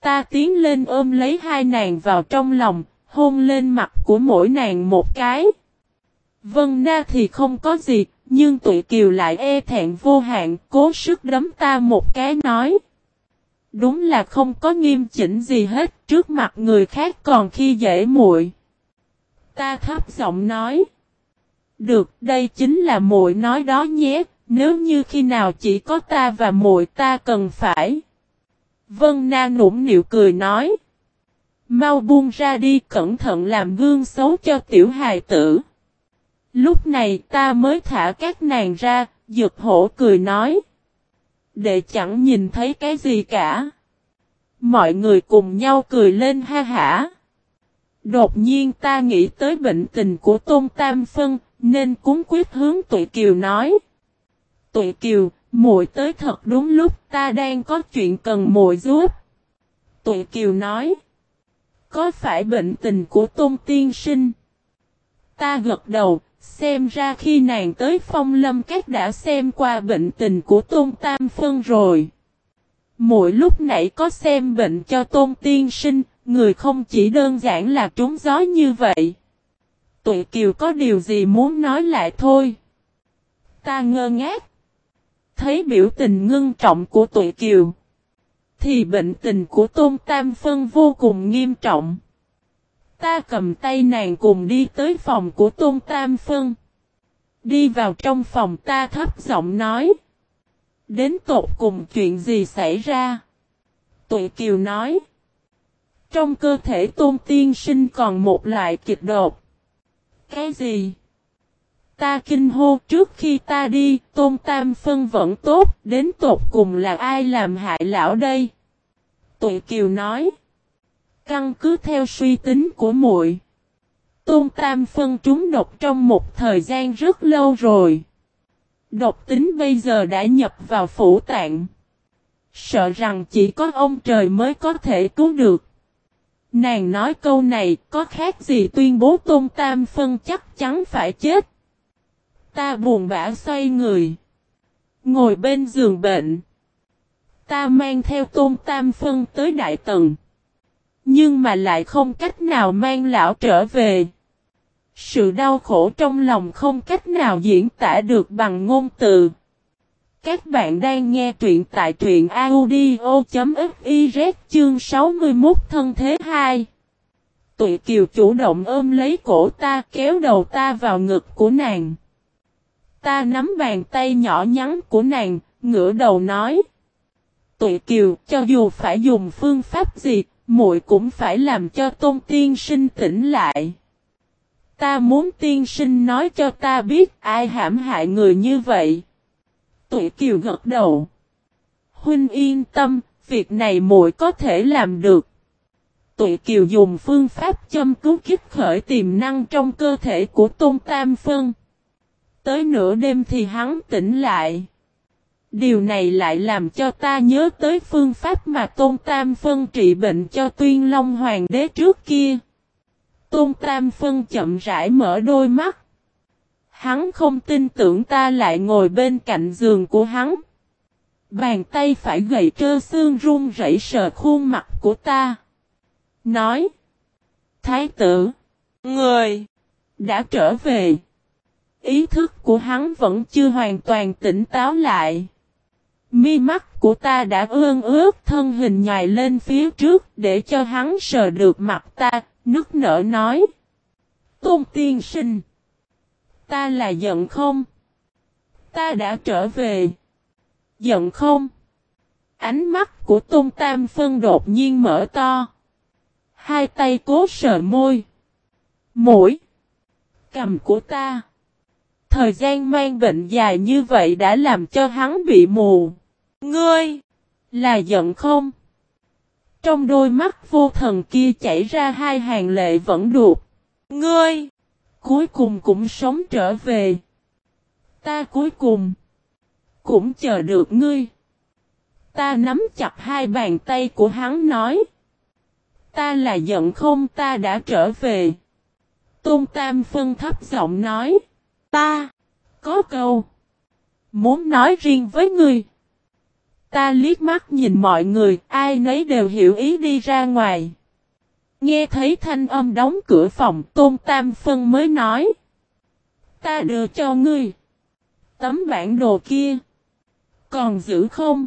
Ta tiến lên ôm lấy hai nàng vào trong lòng, hôn lên mặt của mỗi nàng một cái. Vân Na thì không có gì, nhưng tụi kiều lại e thẹn vô hạn, cố sức đấm ta một cái nói. Đúng là không có nghiêm chỉnh gì hết, trước mặt người khác còn khi dễ muội. Ta thấp giọng nói. Được, đây chính là muội nói đó nhé, nếu như khi nào chỉ có ta và muội ta cần phải. Vân Na nũng nịu cười nói. Mau buông ra đi cẩn thận làm gương xấu cho tiểu hài tử. Lúc này ta mới thả các nàng ra, dược hổ cười nói. Đệ chẳng nhìn thấy cái gì cả. Mọi người cùng nhau cười lên ha hả. Đột nhiên ta nghĩ tới bệnh tình của Tôn Tam Phân, nên cúng quyết hướng Tụi Kiều nói. Tụi Kiều, muội tới thật đúng lúc ta đang có chuyện cần muội giúp. Tụi Kiều nói. Có phải bệnh tình của Tôn Tiên Sinh? Ta gật đầu, xem ra khi nàng tới phong lâm các đã xem qua bệnh tình của Tôn Tam Phân rồi. Mỗi lúc nãy có xem bệnh cho Tôn Tiên Sinh, người không chỉ đơn giản là trúng gió như vậy. Tụi Kiều có điều gì muốn nói lại thôi. Ta ngơ ngác. Thấy biểu tình ngưng trọng của tụi Kiều. Thì bệnh tình của Tôn Tam Phân vô cùng nghiêm trọng. Ta cầm tay nàng cùng đi tới phòng của Tôn Tam Phân. Đi vào trong phòng ta thấp giọng nói. Đến tột cùng chuyện gì xảy ra? Tụi Kiều nói. Trong cơ thể Tôn Tiên Sinh còn một loại kịch đột. Cái gì? Ta kinh hô trước khi ta đi, Tôn Tam Phân vẫn tốt, đến tột cùng là ai làm hại lão đây? Tụi Kiều nói. Căn cứ theo suy tính của muội Tôn Tam Phân trúng độc trong một thời gian rất lâu rồi. Độc tính bây giờ đã nhập vào phủ tạng. Sợ rằng chỉ có ông trời mới có thể cứu được. Nàng nói câu này có khác gì tuyên bố Tôn Tam Phân chắc chắn phải chết. Ta buồn bã xoay người. Ngồi bên giường bệnh. Ta mang theo Tôn Tam Phân tới Đại tầng Nhưng mà lại không cách nào mang lão trở về. Sự đau khổ trong lòng không cách nào diễn tả được bằng ngôn từ. Các bạn đang nghe truyện tại truyện audio.fiz chương 61 thân thế 2. Tụi kiều chủ động ôm lấy cổ ta, kéo đầu ta vào ngực của nàng. Ta nắm bàn tay nhỏ nhắn của nàng, ngửa đầu nói. Tụi kiều, cho dù phải dùng phương pháp gì, muội cũng phải làm cho tôn tiên sinh tỉnh lại. Ta muốn tiên sinh nói cho ta biết ai hãm hại người như vậy. Tụi kiều gật đầu. Huynh yên tâm, việc này muội có thể làm được. Tụi kiều dùng phương pháp châm cứu kích khởi tiềm năng trong cơ thể của Tôn Tam Phân. Tới nửa đêm thì hắn tỉnh lại. Điều này lại làm cho ta nhớ tới phương pháp mà Tôn Tam Phân trị bệnh cho Tuyên Long Hoàng đế trước kia. Tôn Tam Phân chậm rãi mở đôi mắt. Hắn không tin tưởng ta lại ngồi bên cạnh giường của hắn. Bàn tay phải gầy trơ xương run rẩy sờ khuôn mặt của ta. Nói. Thái tử. Người. Đã trở về. Ý thức của hắn vẫn chưa hoàn toàn tỉnh táo lại. Mi mắt của ta đã ương ướt thân hình nhài lên phía trước để cho hắn sờ được mặt ta, nức nở nói. Tôn tiên sinh. Ta là giận không? Ta đã trở về. Giận không? Ánh mắt của Tôn Tam Phân đột nhiên mở to. Hai tay cố sờ môi. Mũi. Cầm của ta. Thời gian mang bệnh dài như vậy đã làm cho hắn bị mù. Ngươi! Là giận không? Trong đôi mắt vô thần kia chảy ra hai hàng lệ vẫn đục. Ngươi! Cuối cùng cũng sống trở về. Ta cuối cùng cũng chờ được ngươi. Ta nắm chặt hai bàn tay của hắn nói. Ta là giận không ta đã trở về. Tôn Tam phân thấp giọng nói. Ta có câu muốn nói riêng với ngươi. Ta liếc mắt nhìn mọi người, ai nấy đều hiểu ý đi ra ngoài. Nghe thấy thanh âm đóng cửa phòng, Tôn Tam Phân mới nói. Ta đưa cho ngươi. Tấm bản đồ kia. Còn giữ không?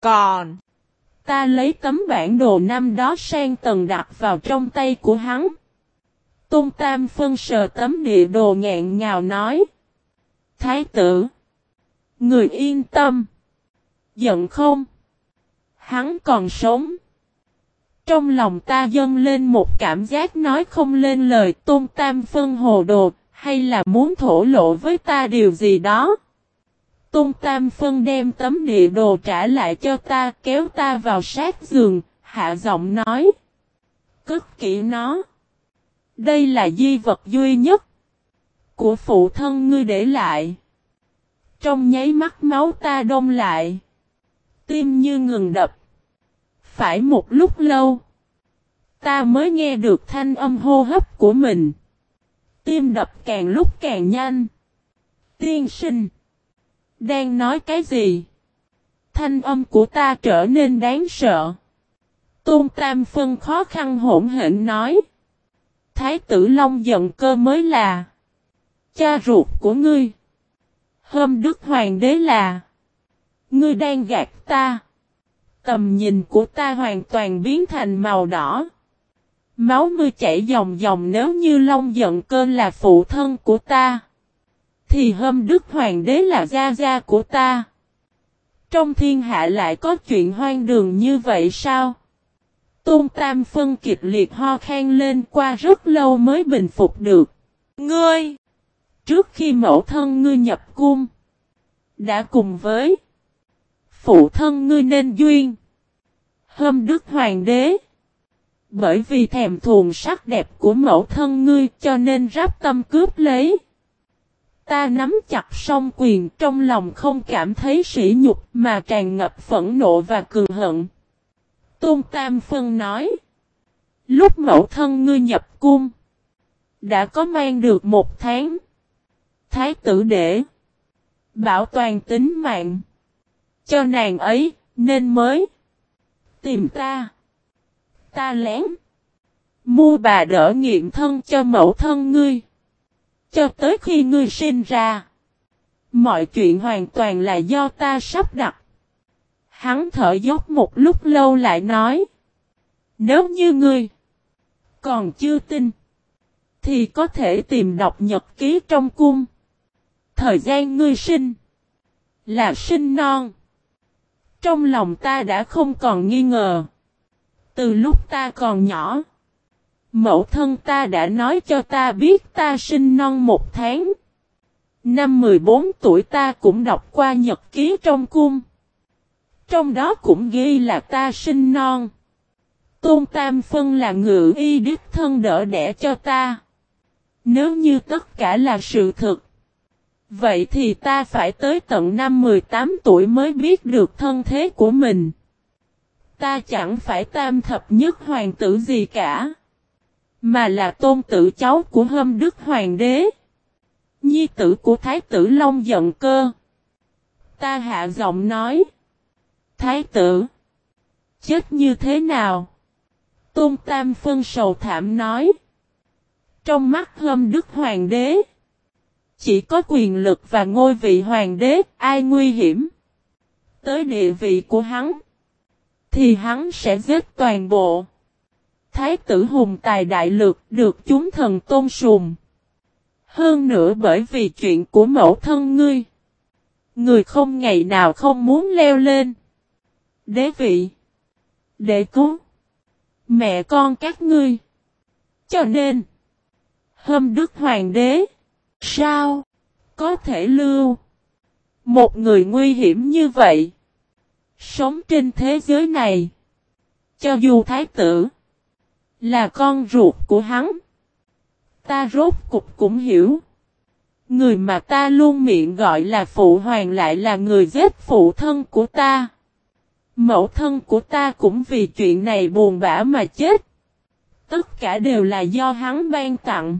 Còn. Ta lấy tấm bản đồ năm đó sang tầng đặt vào trong tay của hắn. Tôn Tam Phân sờ tấm địa đồ ngẹn ngào nói. Thái tử. Người yên tâm. Giận không? Hắn còn sống. Trong lòng ta dâng lên một cảm giác nói không lên lời tôn tam phân hồ đồ, hay là muốn thổ lộ với ta điều gì đó. Tôn tam phân đem tấm địa đồ trả lại cho ta kéo ta vào sát giường, hạ giọng nói. Cất kỹ nó. Đây là di vật duy nhất của phụ thân ngươi để lại. Trong nháy mắt máu ta đông lại. Tim như ngừng đập. Phải một lúc lâu. Ta mới nghe được thanh âm hô hấp của mình. Tim đập càng lúc càng nhanh. Tiên sinh. Đang nói cái gì? Thanh âm của ta trở nên đáng sợ. Tôn Tam Phân khó khăn hỗn hển nói. Thái tử Long giận cơ mới là. Cha ruột của ngươi. Hôm Đức Hoàng đế là. Ngươi đang gạt ta. Tầm nhìn của ta hoàn toàn biến thành màu đỏ. Máu mưa chảy dòng dòng nếu như Long giận cơ là phụ thân của ta. Thì hôm Đức Hoàng đế là gia gia của ta. Trong thiên hạ lại có chuyện hoang đường như vậy sao? Tôn Tam phân kịch liệt ho khan lên qua rất lâu mới bình phục được. Ngươi! Trước khi mẫu thân ngươi nhập cung, đã cùng với phụ thân ngươi nên duyên. Hôm Đức Hoàng đế, bởi vì thèm thuồng sắc đẹp của mẫu thân ngươi cho nên ráp tâm cướp lấy. Ta nắm chặt song quyền trong lòng không cảm thấy sỉ nhục mà tràn ngập phẫn nộ và cường hận. Tôn Tam Phân nói. Lúc mẫu thân ngươi nhập cung. Đã có mang được một tháng. Thái tử để. Bảo toàn tính mạng. Cho nàng ấy, nên mới. Tìm ta. Ta lén. Mua bà đỡ nghiệm thân cho mẫu thân ngươi. Cho tới khi ngươi sinh ra. Mọi chuyện hoàn toàn là do ta sắp đặt. Hắn thở dốc một lúc lâu lại nói. Nếu như ngươi còn chưa tin, thì có thể tìm đọc nhật ký trong cung. Thời gian ngươi sinh là sinh non. Trong lòng ta đã không còn nghi ngờ. Từ lúc ta còn nhỏ, mẫu thân ta đã nói cho ta biết ta sinh non một tháng. Năm 14 tuổi ta cũng đọc qua nhật ký trong cung. Trong đó cũng ghi là ta sinh non. Tôn Tam Phân là ngự y đích thân đỡ đẻ cho ta. Nếu như tất cả là sự thật. Vậy thì ta phải tới tận năm 18 tuổi mới biết được thân thế của mình. Ta chẳng phải tam thập nhất hoàng tử gì cả. Mà là tôn tử cháu của hâm đức hoàng đế. Nhi tử của thái tử Long giận cơ. Ta hạ giọng nói. Thái tử. Chết như thế nào? Tôn Tam Phân sầu thảm nói. Trong mắt hâm đức hoàng đế. Chỉ có quyền lực và ngôi vị hoàng đế, ai nguy hiểm. Tới địa vị của hắn. Thì hắn sẽ giết toàn bộ. Thái tử hùng tài đại lược được chúng thần tôn sùng. Hơn nữa bởi vì chuyện của mẫu thân ngươi. Người không ngày nào không muốn leo lên. Đế vị. Để cứu. Mẹ con các ngươi. Cho nên. Hâm đức hoàng đế. Sao? Có thể lưu. Một người nguy hiểm như vậy. Sống trên thế giới này. Cho dù thái tử. Là con ruột của hắn. Ta rốt cục cũng hiểu. Người mà ta luôn miệng gọi là phụ hoàng lại là người giết phụ thân của ta. Mẫu thân của ta cũng vì chuyện này buồn bã mà chết. Tất cả đều là do hắn ban tặng.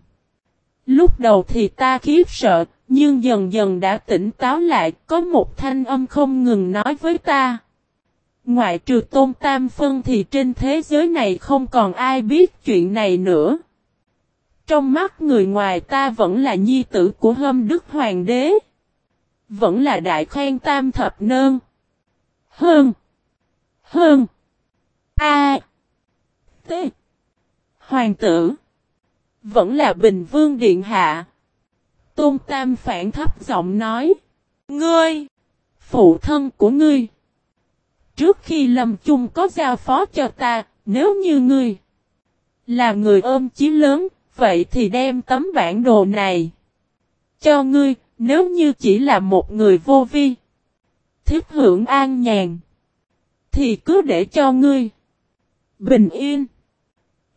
Lúc đầu thì ta khiếp sợ, nhưng dần dần đã tỉnh táo lại, có một thanh âm không ngừng nói với ta. Ngoại trừ tôn tam phân thì trên thế giới này không còn ai biết chuyện này nữa. Trong mắt người ngoài ta vẫn là nhi tử của hâm đức hoàng đế. Vẫn là đại khoan tam thập nơn. Hơn. Hơn. A. T. Hoàng tử. Vẫn là Bình Vương Điện Hạ. Tôn Tam phản thấp giọng nói. Ngươi. Phụ thân của ngươi. Trước khi Lâm Chung có giao phó cho ta, nếu như ngươi là người ôm chí lớn, vậy thì đem tấm bản đồ này cho ngươi, nếu như chỉ là một người vô vi, thích hưởng an nhàn, thì cứ để cho ngươi bình yên,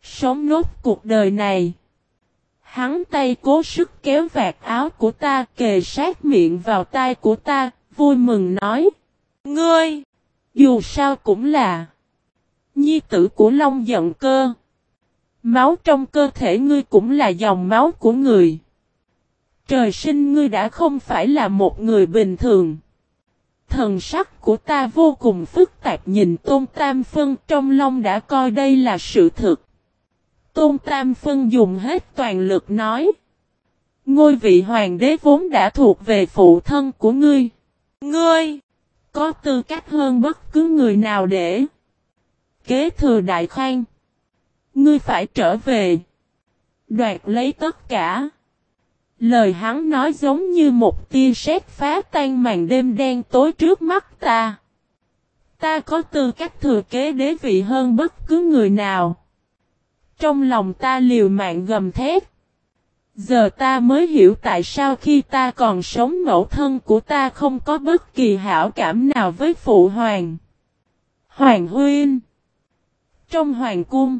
sống nốt cuộc đời này. Hắn tay cố sức kéo vạt áo của ta kề sát miệng vào tai của ta, vui mừng nói. Ngươi, dù sao cũng là nhi tử của Long giận cơ. Máu trong cơ thể ngươi cũng là dòng máu của người. Trời sinh ngươi đã không phải là một người bình thường. Thần sắc của ta vô cùng phức tạp nhìn Tôn Tam Phân trong lòng đã coi đây là sự thực. Tôn Tam Phân dùng hết toàn lực nói. Ngôi vị hoàng đế vốn đã thuộc về phụ thân của ngươi. Ngươi có tư cách hơn bất cứ người nào để kế thừa đại khoan. Ngươi phải trở về. Đoạt lấy tất cả. Lời hắn nói giống như một tia sét phá tan màn đêm đen tối trước mắt ta. Ta có tư cách thừa kế đế vị hơn bất cứ người nào. Trong lòng ta liều mạng gầm thét. Giờ ta mới hiểu tại sao khi ta còn sống mẫu thân của ta không có bất kỳ hảo cảm nào với phụ hoàng. Hoàng huynh. Trong hoàng cung.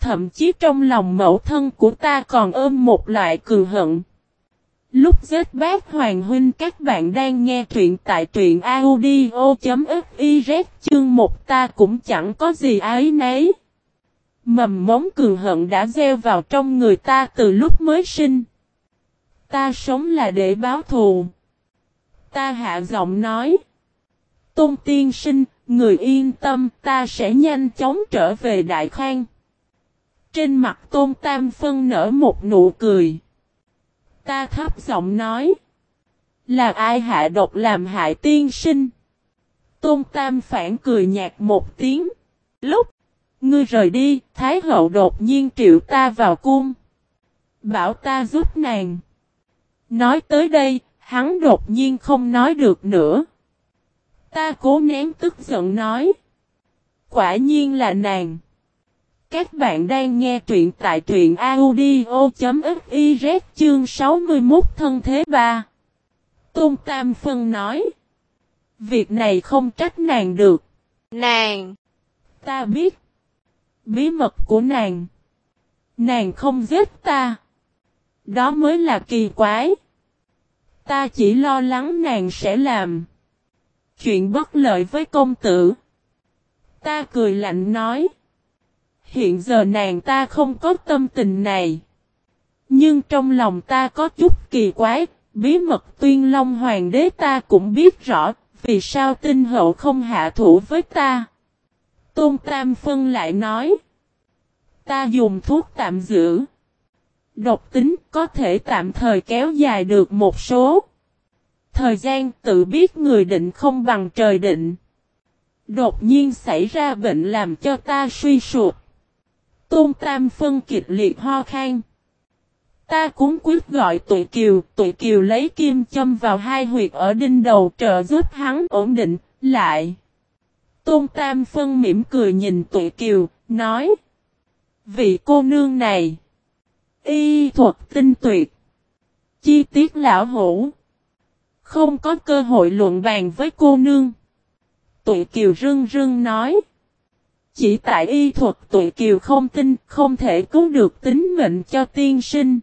Thậm chí trong lòng mẫu thân của ta còn ôm một loại cường hận. Lúc giết bác Hoàng Huynh các bạn đang nghe truyện tại truyện audio.fiz chương một ta cũng chẳng có gì ái nấy. Mầm móng cường hận đã gieo vào trong người ta từ lúc mới sinh. Ta sống là để báo thù. Ta hạ giọng nói. Tôn tiên sinh, người yên tâm, ta sẽ nhanh chóng trở về Đại Khang. Trên mặt Tôn Tam Phân nở một nụ cười. Ta thấp giọng nói. Là ai hạ độc làm hại tiên sinh? Tôn Tam phản cười nhạt một tiếng. Lúc ngươi rời đi, Thái hậu đột nhiên triệu ta vào cung. Bảo ta giúp nàng. Nói tới đây, hắn đột nhiên không nói được nữa. Ta cố nén tức giận nói. Quả nhiên là nàng. Các bạn đang nghe truyện tại truyện audio.fiz chương 61 thân thế 3. Tôn Tam Phân nói. Việc này không trách nàng được. Nàng. Ta biết. Bí mật của nàng. Nàng không giết ta. Đó mới là kỳ quái. Ta chỉ lo lắng nàng sẽ làm. Chuyện bất lợi với công tử. Ta cười lạnh nói. Hiện giờ nàng ta không có tâm tình này. Nhưng trong lòng ta có chút kỳ quái, bí mật tuyên long hoàng đế ta cũng biết rõ, vì sao tinh hậu không hạ thủ với ta. Tôn Tam Phân lại nói, ta dùng thuốc tạm giữ. Độc tính có thể tạm thời kéo dài được một số. Thời gian tự biết người định không bằng trời định. Đột nhiên xảy ra bệnh làm cho ta suy sụp. Tôn Tam phân kịch liệt ho khan. Ta cũng quyết gọi tụi kiều, tụi kiều lấy kim châm vào hai huyệt ở đinh đầu trợ giúp hắn ổn định, lại. Tôn Tam phân mỉm cười nhìn tụi kiều, nói. Vị cô nương này. Y thuật tinh tuyệt. Chi tiết lão hủ. Không có cơ hội luận bàn với cô nương. Tụi kiều rưng rưng nói. Chỉ tại y thuật tụi kiều không tin, không thể cứu được tính mệnh cho tiên sinh.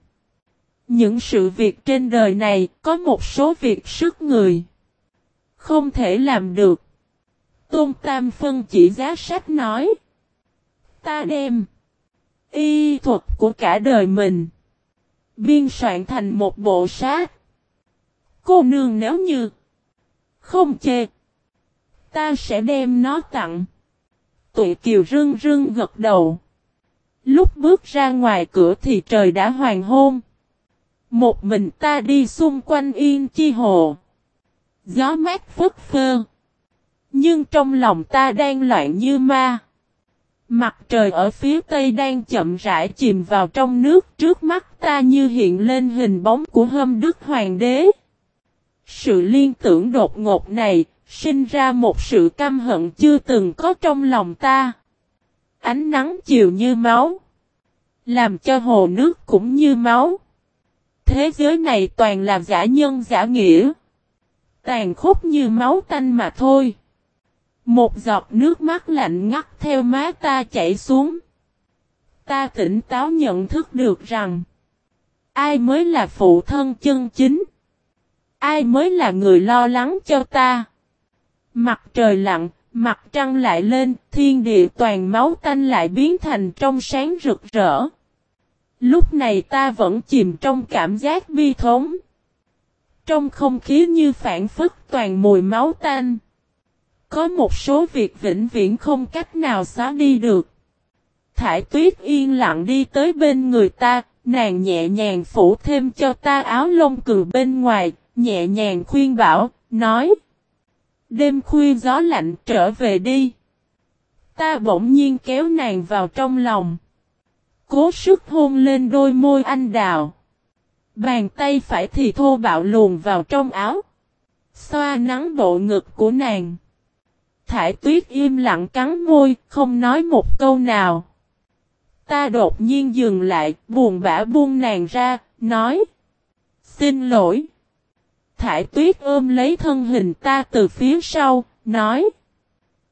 Những sự việc trên đời này có một số việc sức người. Không thể làm được. Tôn Tam Phân chỉ giá sách nói. Ta đem. Y thuật của cả đời mình. Biên soạn thành một bộ sát. Cô nương nếu như. Không chê. Ta sẽ đem nó tặng tuệ kiều rưng rưng gật đầu. Lúc bước ra ngoài cửa thì trời đã hoàng hôn. Một mình ta đi xung quanh yên chi hồ. Gió mát phất phơ. Nhưng trong lòng ta đang loạn như ma. Mặt trời ở phía tây đang chậm rãi chìm vào trong nước, trước mắt ta như hiện lên hình bóng của hâm đức hoàng đế. Sự liên tưởng đột ngột này, sinh ra một sự căm hận chưa từng có trong lòng ta. Ánh nắng chiều như máu. Làm cho hồ nước cũng như máu. Thế giới này toàn là giả nhân giả nghĩa. Tàn khốc như máu tanh mà thôi. Một giọt nước mắt lạnh ngắt theo má ta chảy xuống. Ta tỉnh táo nhận thức được rằng, Ai mới là phụ thân chân chính? Ai mới là người lo lắng cho ta? Mặt trời lặng, mặt trăng lại lên, thiên địa toàn máu tanh lại biến thành trong sáng rực rỡ. Lúc này ta vẫn chìm trong cảm giác bi thống. Trong không khí như phản phức toàn mùi máu tanh. Có một số việc vĩnh viễn không cách nào xóa đi được. Thải tuyết yên lặng đi tới bên người ta, nàng nhẹ nhàng phủ thêm cho ta áo lông cừu bên ngoài, nhẹ nhàng khuyên bảo, nói. Đêm khuya gió lạnh trở về đi. Ta bỗng nhiên kéo nàng vào trong lòng. Cố sức hôn lên đôi môi anh đào. Bàn tay phải thì thô bạo luồn vào trong áo. Xoa nắng bộ ngực của nàng. Thải tuyết im lặng cắn môi, không nói một câu nào. Ta đột nhiên dừng lại, buồn bã buông nàng ra, nói. Xin lỗi. Thải tuyết ôm lấy thân hình ta từ phía sau, nói.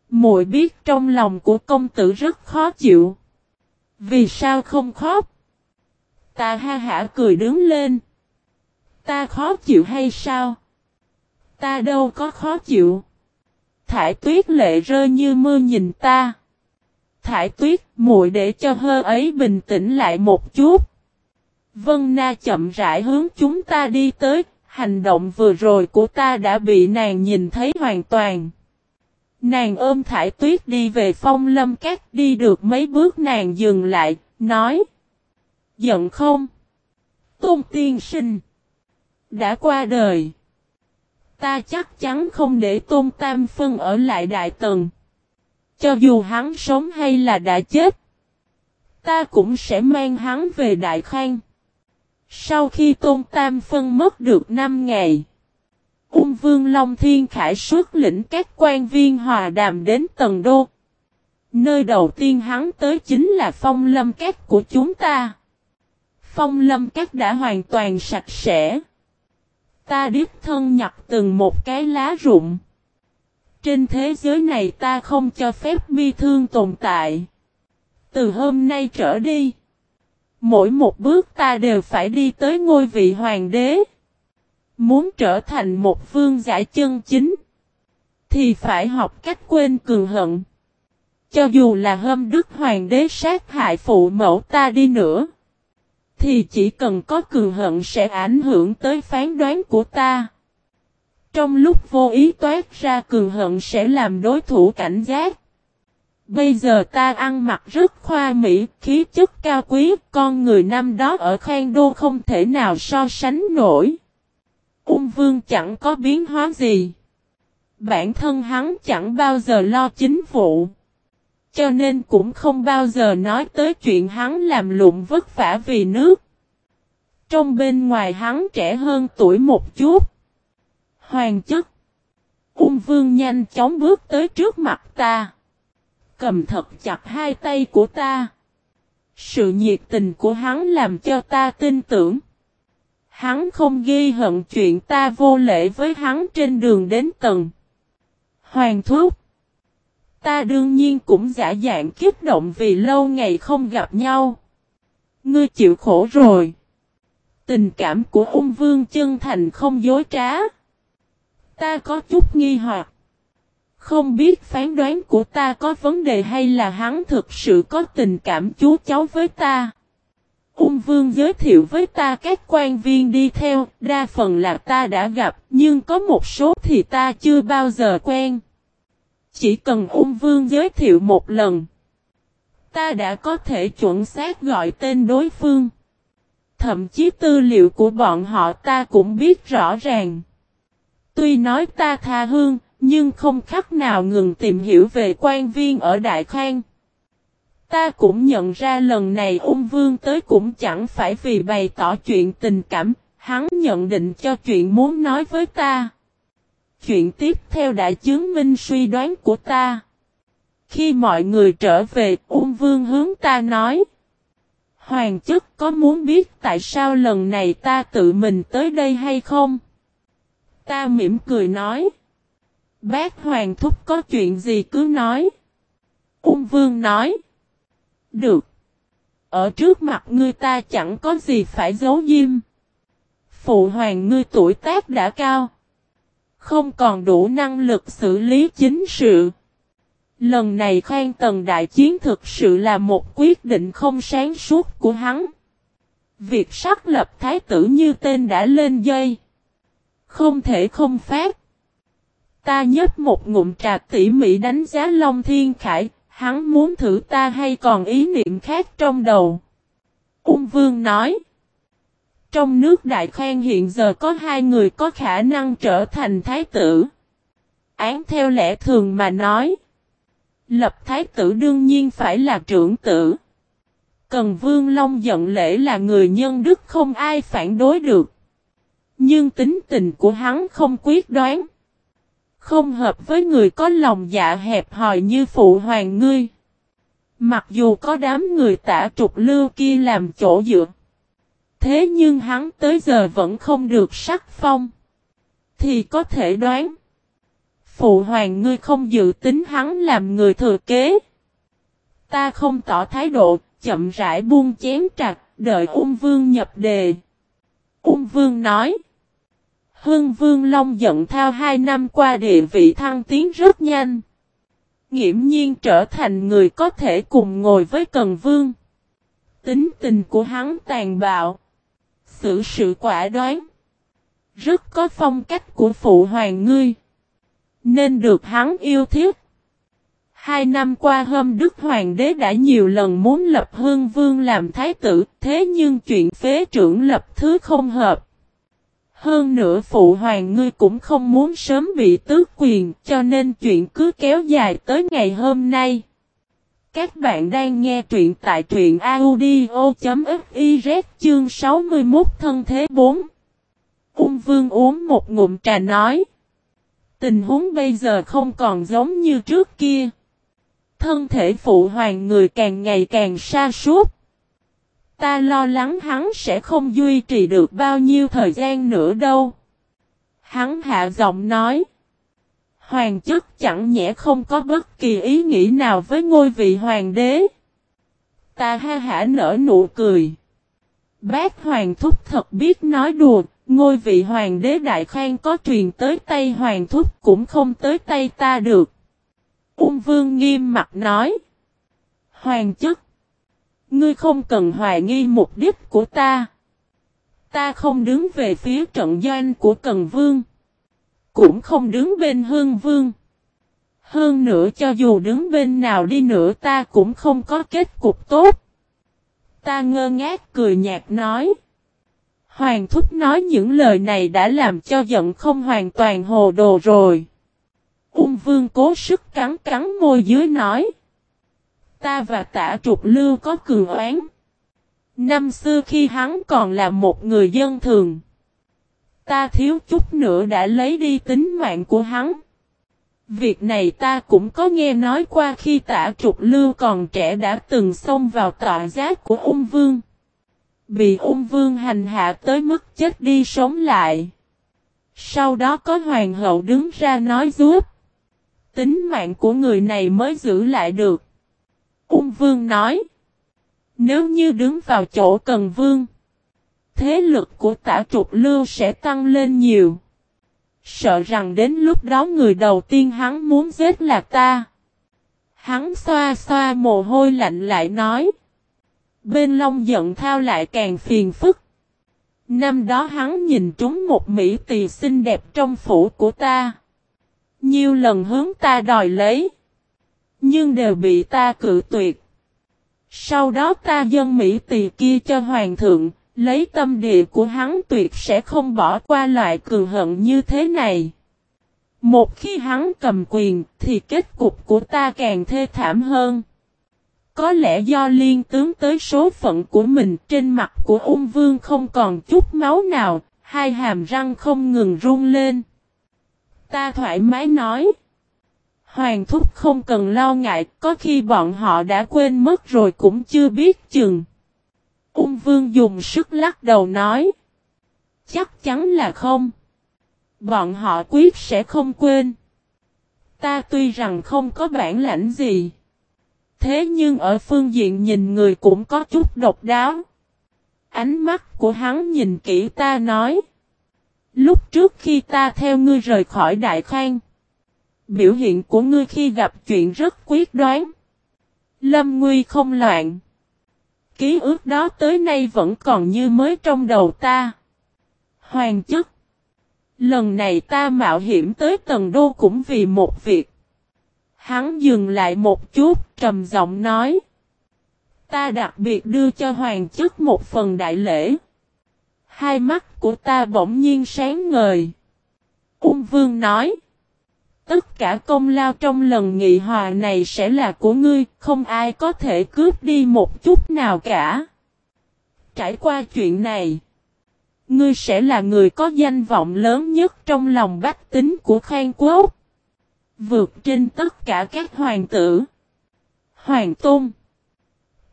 muội biết trong lòng của công tử rất khó chịu. Vì sao không khóc? Ta ha hả cười đứng lên. Ta khó chịu hay sao? Ta đâu có khó chịu. Thải tuyết lệ rơi như mưa nhìn ta. Thải tuyết, muội để cho hơ ấy bình tĩnh lại một chút. Vân Na chậm rãi hướng chúng ta đi tới, hành động vừa rồi của ta đã bị nàng nhìn thấy hoàn toàn. Nàng ôm thải tuyết đi về phong lâm Cát. đi được mấy bước nàng dừng lại, nói. Giận không? Tôn tiên sinh. Đã qua đời. Ta chắc chắn không để tôn tam phân ở lại đại Tần. Cho dù hắn sống hay là đã chết. Ta cũng sẽ mang hắn về đại khang. Sau khi tôn tam phân mất được 5 ngày. Ung vương Long Thiên Khải xuất lĩnh các quan viên hòa đàm đến tầng đô. Nơi đầu tiên hắn tới chính là phong lâm các của chúng ta. Phong lâm các đã hoàn toàn sạch sẽ. Ta điếp thân nhặt từng một cái lá rụng. Trên thế giới này ta không cho phép bi thương tồn tại. Từ hôm nay trở đi. Mỗi một bước ta đều phải đi tới ngôi vị hoàng đế. Muốn trở thành một vương giả chân chính. Thì phải học cách quên cường hận. Cho dù là hôm đức hoàng đế sát hại phụ mẫu ta đi nữa. Thì chỉ cần có cường hận sẽ ảnh hưởng tới phán đoán của ta. Trong lúc vô ý toát ra cường hận sẽ làm đối thủ cảnh giác. Bây giờ ta ăn mặc rất khoa mỹ, khí chất cao quý, con người năm đó ở Khang Đô không thể nào so sánh nổi. Ung vương chẳng có biến hóa gì. Bản thân hắn chẳng bao giờ lo chính vụ. Cho nên cũng không bao giờ nói tới chuyện hắn làm lụng vất vả vì nước. Trong bên ngoài hắn trẻ hơn tuổi một chút. Hoàng chất. Ung vương nhanh chóng bước tới trước mặt ta. Cầm thật chặt hai tay của ta. Sự nhiệt tình của hắn làm cho ta tin tưởng. Hắn không ghi hận chuyện ta vô lễ với hắn trên đường đến tầng. Hoàng thúc. Ta đương nhiên cũng giả dạng kiếp động vì lâu ngày không gặp nhau. Ngươi chịu khổ rồi. Tình cảm của ung vương chân thành không dối trá. Ta có chút nghi hoặc. Không biết phán đoán của ta có vấn đề hay là hắn thực sự có tình cảm chú cháu với ta. Ung vương giới thiệu với ta các quan viên đi theo, đa phần là ta đã gặp, nhưng có một số thì ta chưa bao giờ quen. Chỉ cần ung vương giới thiệu một lần, ta đã có thể chuẩn xác gọi tên đối phương. Thậm chí tư liệu của bọn họ ta cũng biết rõ ràng. Tuy nói ta tha hương, nhưng không khắc nào ngừng tìm hiểu về quan viên ở Đại Khang. Ta cũng nhận ra lần này ung vương tới cũng chẳng phải vì bày tỏ chuyện tình cảm, hắn nhận định cho chuyện muốn nói với ta. Chuyện tiếp theo đã chứng minh suy đoán của ta. Khi mọi người trở về, ung vương hướng ta nói. Hoàng chức có muốn biết tại sao lần này ta tự mình tới đây hay không? Ta mỉm cười nói. Bác Hoàng thúc có chuyện gì cứ nói. Ung vương nói. Được. Ở trước mặt ngươi ta chẳng có gì phải giấu diêm. Phụ hoàng ngươi tuổi tác đã cao. Không còn đủ năng lực xử lý chính sự. Lần này khoan tần đại chiến thực sự là một quyết định không sáng suốt của hắn. Việc xác lập thái tử như tên đã lên dây. Không thể không phát. Ta nhấp một ngụm trà tỉ mỉ đánh giá Long Thiên Khải, hắn muốn thử ta hay còn ý niệm khác trong đầu. Ung Vương nói. Trong nước Đại Khang hiện giờ có hai người có khả năng trở thành thái tử. Án theo lẽ thường mà nói. Lập thái tử đương nhiên phải là trưởng tử. Cần Vương Long giận lễ là người nhân đức không ai phản đối được. Nhưng tính tình của hắn không quyết đoán. Không hợp với người có lòng dạ hẹp hòi như phụ hoàng ngươi. Mặc dù có đám người tả trục lưu kia làm chỗ dựa. Thế nhưng hắn tới giờ vẫn không được sắc phong. Thì có thể đoán. Phụ hoàng ngươi không dự tính hắn làm người thừa kế. Ta không tỏ thái độ, chậm rãi buông chén trạc, đợi ung vương nhập đề. Ung vương nói. Hưng vương long giận thao hai năm qua địa vị thăng tiến rất nhanh. Nghiễm nhiên trở thành người có thể cùng ngồi với cần vương. Tính tình của hắn tàn bạo. Sự sự quả đoán. Rất có phong cách của phụ hoàng ngươi. Nên được hắn yêu thích. Hai năm qua hôm Đức Hoàng đế đã nhiều lần muốn lập hương vương làm thái tử, thế nhưng chuyện phế trưởng lập thứ không hợp. Hơn nữa phụ hoàng ngươi cũng không muốn sớm bị tước quyền, cho nên chuyện cứ kéo dài tới ngày hôm nay. Các bạn đang nghe truyện tại truyện audio.fiz chương 61 thân thế 4. Ung vương uống một ngụm trà nói. Tình huống bây giờ không còn giống như trước kia. Thân thể phụ hoàng người càng ngày càng xa sút Ta lo lắng hắn sẽ không duy trì được bao nhiêu thời gian nữa đâu. Hắn hạ giọng nói. Hoàng chức chẳng nhẽ không có bất kỳ ý nghĩ nào với ngôi vị hoàng đế. Ta ha hả nở nụ cười. Bác hoàng thúc thật biết nói đùa, ngôi vị hoàng đế đại khang có truyền tới tay hoàng thúc cũng không tới tay ta được. Ung vương nghiêm mặt nói. Hoàng chức. Ngươi không cần hoài nghi mục đích của ta. Ta không đứng về phía trận doanh của Cần Vương. Cũng không đứng bên Hương Vương. Hơn nữa cho dù đứng bên nào đi nữa ta cũng không có kết cục tốt. Ta ngơ ngác cười nhạt nói. Hoàng thúc nói những lời này đã làm cho giận không hoàn toàn hồ đồ rồi. Ung vương cố sức cắn cắn môi dưới nói. Ta và tả trục lưu có cường oán. Năm xưa khi hắn còn là một người dân thường. Ta thiếu chút nữa đã lấy đi tính mạng của hắn. Việc này ta cũng có nghe nói qua khi tả trục lưu còn trẻ đã từng xông vào tọa giác của ung vương. Bị ung vương hành hạ tới mức chết đi sống lại. Sau đó có hoàng hậu đứng ra nói giúp. Tính mạng của người này mới giữ lại được. Ung vương nói. Nếu như đứng vào chỗ cần vương. Thế lực của tả trục lưu sẽ tăng lên nhiều. Sợ rằng đến lúc đó người đầu tiên hắn muốn giết là ta. Hắn xoa xoa mồ hôi lạnh lại nói. Bên Long giận thao lại càng phiền phức. Năm đó hắn nhìn trúng một mỹ tỳ xinh đẹp trong phủ của ta. Nhiều lần hướng ta đòi lấy. Nhưng đều bị ta cự tuyệt. Sau đó ta dân mỹ tỳ kia cho hoàng thượng. Lấy tâm địa của hắn tuyệt sẽ không bỏ qua loại cường hận như thế này. Một khi hắn cầm quyền thì kết cục của ta càng thê thảm hơn. Có lẽ do liên tướng tới số phận của mình trên mặt của ung vương không còn chút máu nào, hai hàm răng không ngừng run lên. Ta thoải mái nói. Hoàng thúc không cần lo ngại, có khi bọn họ đã quên mất rồi cũng chưa biết chừng. Ung vương dùng sức lắc đầu nói. Chắc chắn là không. Bọn họ quyết sẽ không quên. Ta tuy rằng không có bản lãnh gì. Thế nhưng ở phương diện nhìn người cũng có chút độc đáo. Ánh mắt của hắn nhìn kỹ ta nói. Lúc trước khi ta theo ngươi rời khỏi đại khang. Biểu hiện của ngươi khi gặp chuyện rất quyết đoán. Lâm nguy không loạn. Ký ức đó tới nay vẫn còn như mới trong đầu ta. Hoàng chức. Lần này ta mạo hiểm tới tầng đô cũng vì một việc. Hắn dừng lại một chút, trầm giọng nói. Ta đặc biệt đưa cho hoàng chức một phần đại lễ. Hai mắt của ta bỗng nhiên sáng ngời. Ung vương nói. Tất cả công lao trong lần nghị hòa này sẽ là của ngươi, không ai có thể cướp đi một chút nào cả. Trải qua chuyện này, ngươi sẽ là người có danh vọng lớn nhất trong lòng bách tính của Khang Quốc. Vượt trên tất cả các hoàng tử. Hoàng Tôn.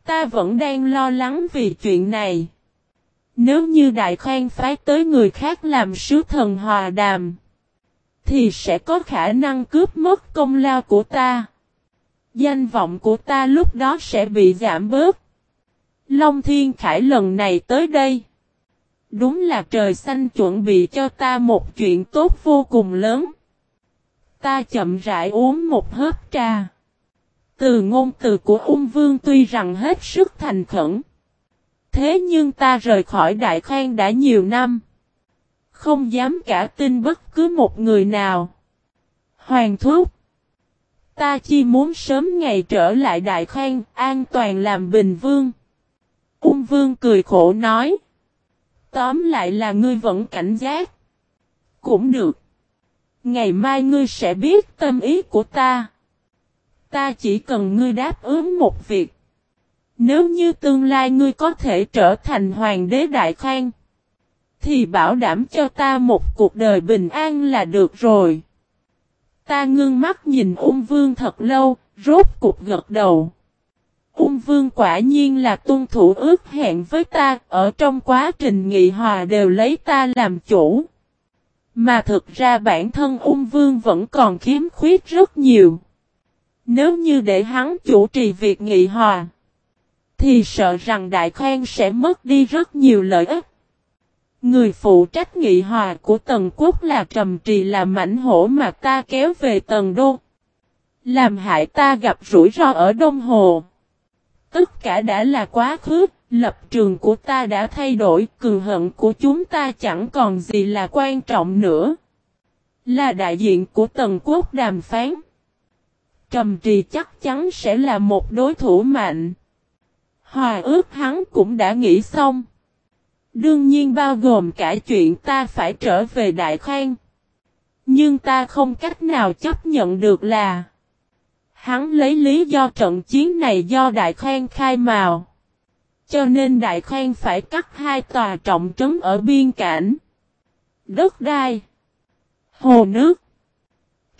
Ta vẫn đang lo lắng vì chuyện này. Nếu như Đại Khang phái tới người khác làm sứ thần hòa đàm thì sẽ có khả năng cướp mất công lao của ta. Danh vọng của ta lúc đó sẽ bị giảm bớt. Long Thiên Khải lần này tới đây. Đúng là trời xanh chuẩn bị cho ta một chuyện tốt vô cùng lớn. Ta chậm rãi uống một hớp trà. Từ ngôn từ của ung vương tuy rằng hết sức thành khẩn. Thế nhưng ta rời khỏi Đại Khang đã nhiều năm. Không dám cả tin bất cứ một người nào. Hoàng thúc. Ta chỉ muốn sớm ngày trở lại Đại Khang, an toàn làm bình vương. Ung vương cười khổ nói. Tóm lại là ngươi vẫn cảnh giác. Cũng được. Ngày mai ngươi sẽ biết tâm ý của ta. Ta chỉ cần ngươi đáp ứng một việc. Nếu như tương lai ngươi có thể trở thành hoàng đế đại khang. Thì bảo đảm cho ta một cuộc đời bình an là được rồi. Ta ngưng mắt nhìn ung vương thật lâu, rốt cục gật đầu. Ung vương quả nhiên là tuân thủ ước hẹn với ta, ở trong quá trình nghị hòa đều lấy ta làm chủ. Mà thực ra bản thân ung vương vẫn còn khiếm khuyết rất nhiều. Nếu như để hắn chủ trì việc nghị hòa, thì sợ rằng đại khoan sẽ mất đi rất nhiều lợi ích. Người phụ trách nghị hòa của Tần Quốc là Trầm Trì là mảnh hổ mà ta kéo về Tần Đô. Làm hại ta gặp rủi ro ở Đông Hồ. Tất cả đã là quá khứ, lập trường của ta đã thay đổi, cường hận của chúng ta chẳng còn gì là quan trọng nữa. Là đại diện của Tần Quốc đàm phán. Trầm Trì chắc chắn sẽ là một đối thủ mạnh. Hòa ước hắn cũng đã nghĩ xong. Đương nhiên bao gồm cả chuyện ta phải trở về Đại Khang. Nhưng ta không cách nào chấp nhận được là, Hắn lấy lý do trận chiến này do Đại Khang khai mào. Cho nên Đại Khang phải cắt hai tòa trọng trấn ở biên cảnh. Đất đai. Hồ nước.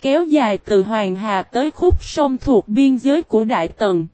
Kéo dài từ Hoàng Hà tới khúc sông thuộc biên giới của Đại Tần.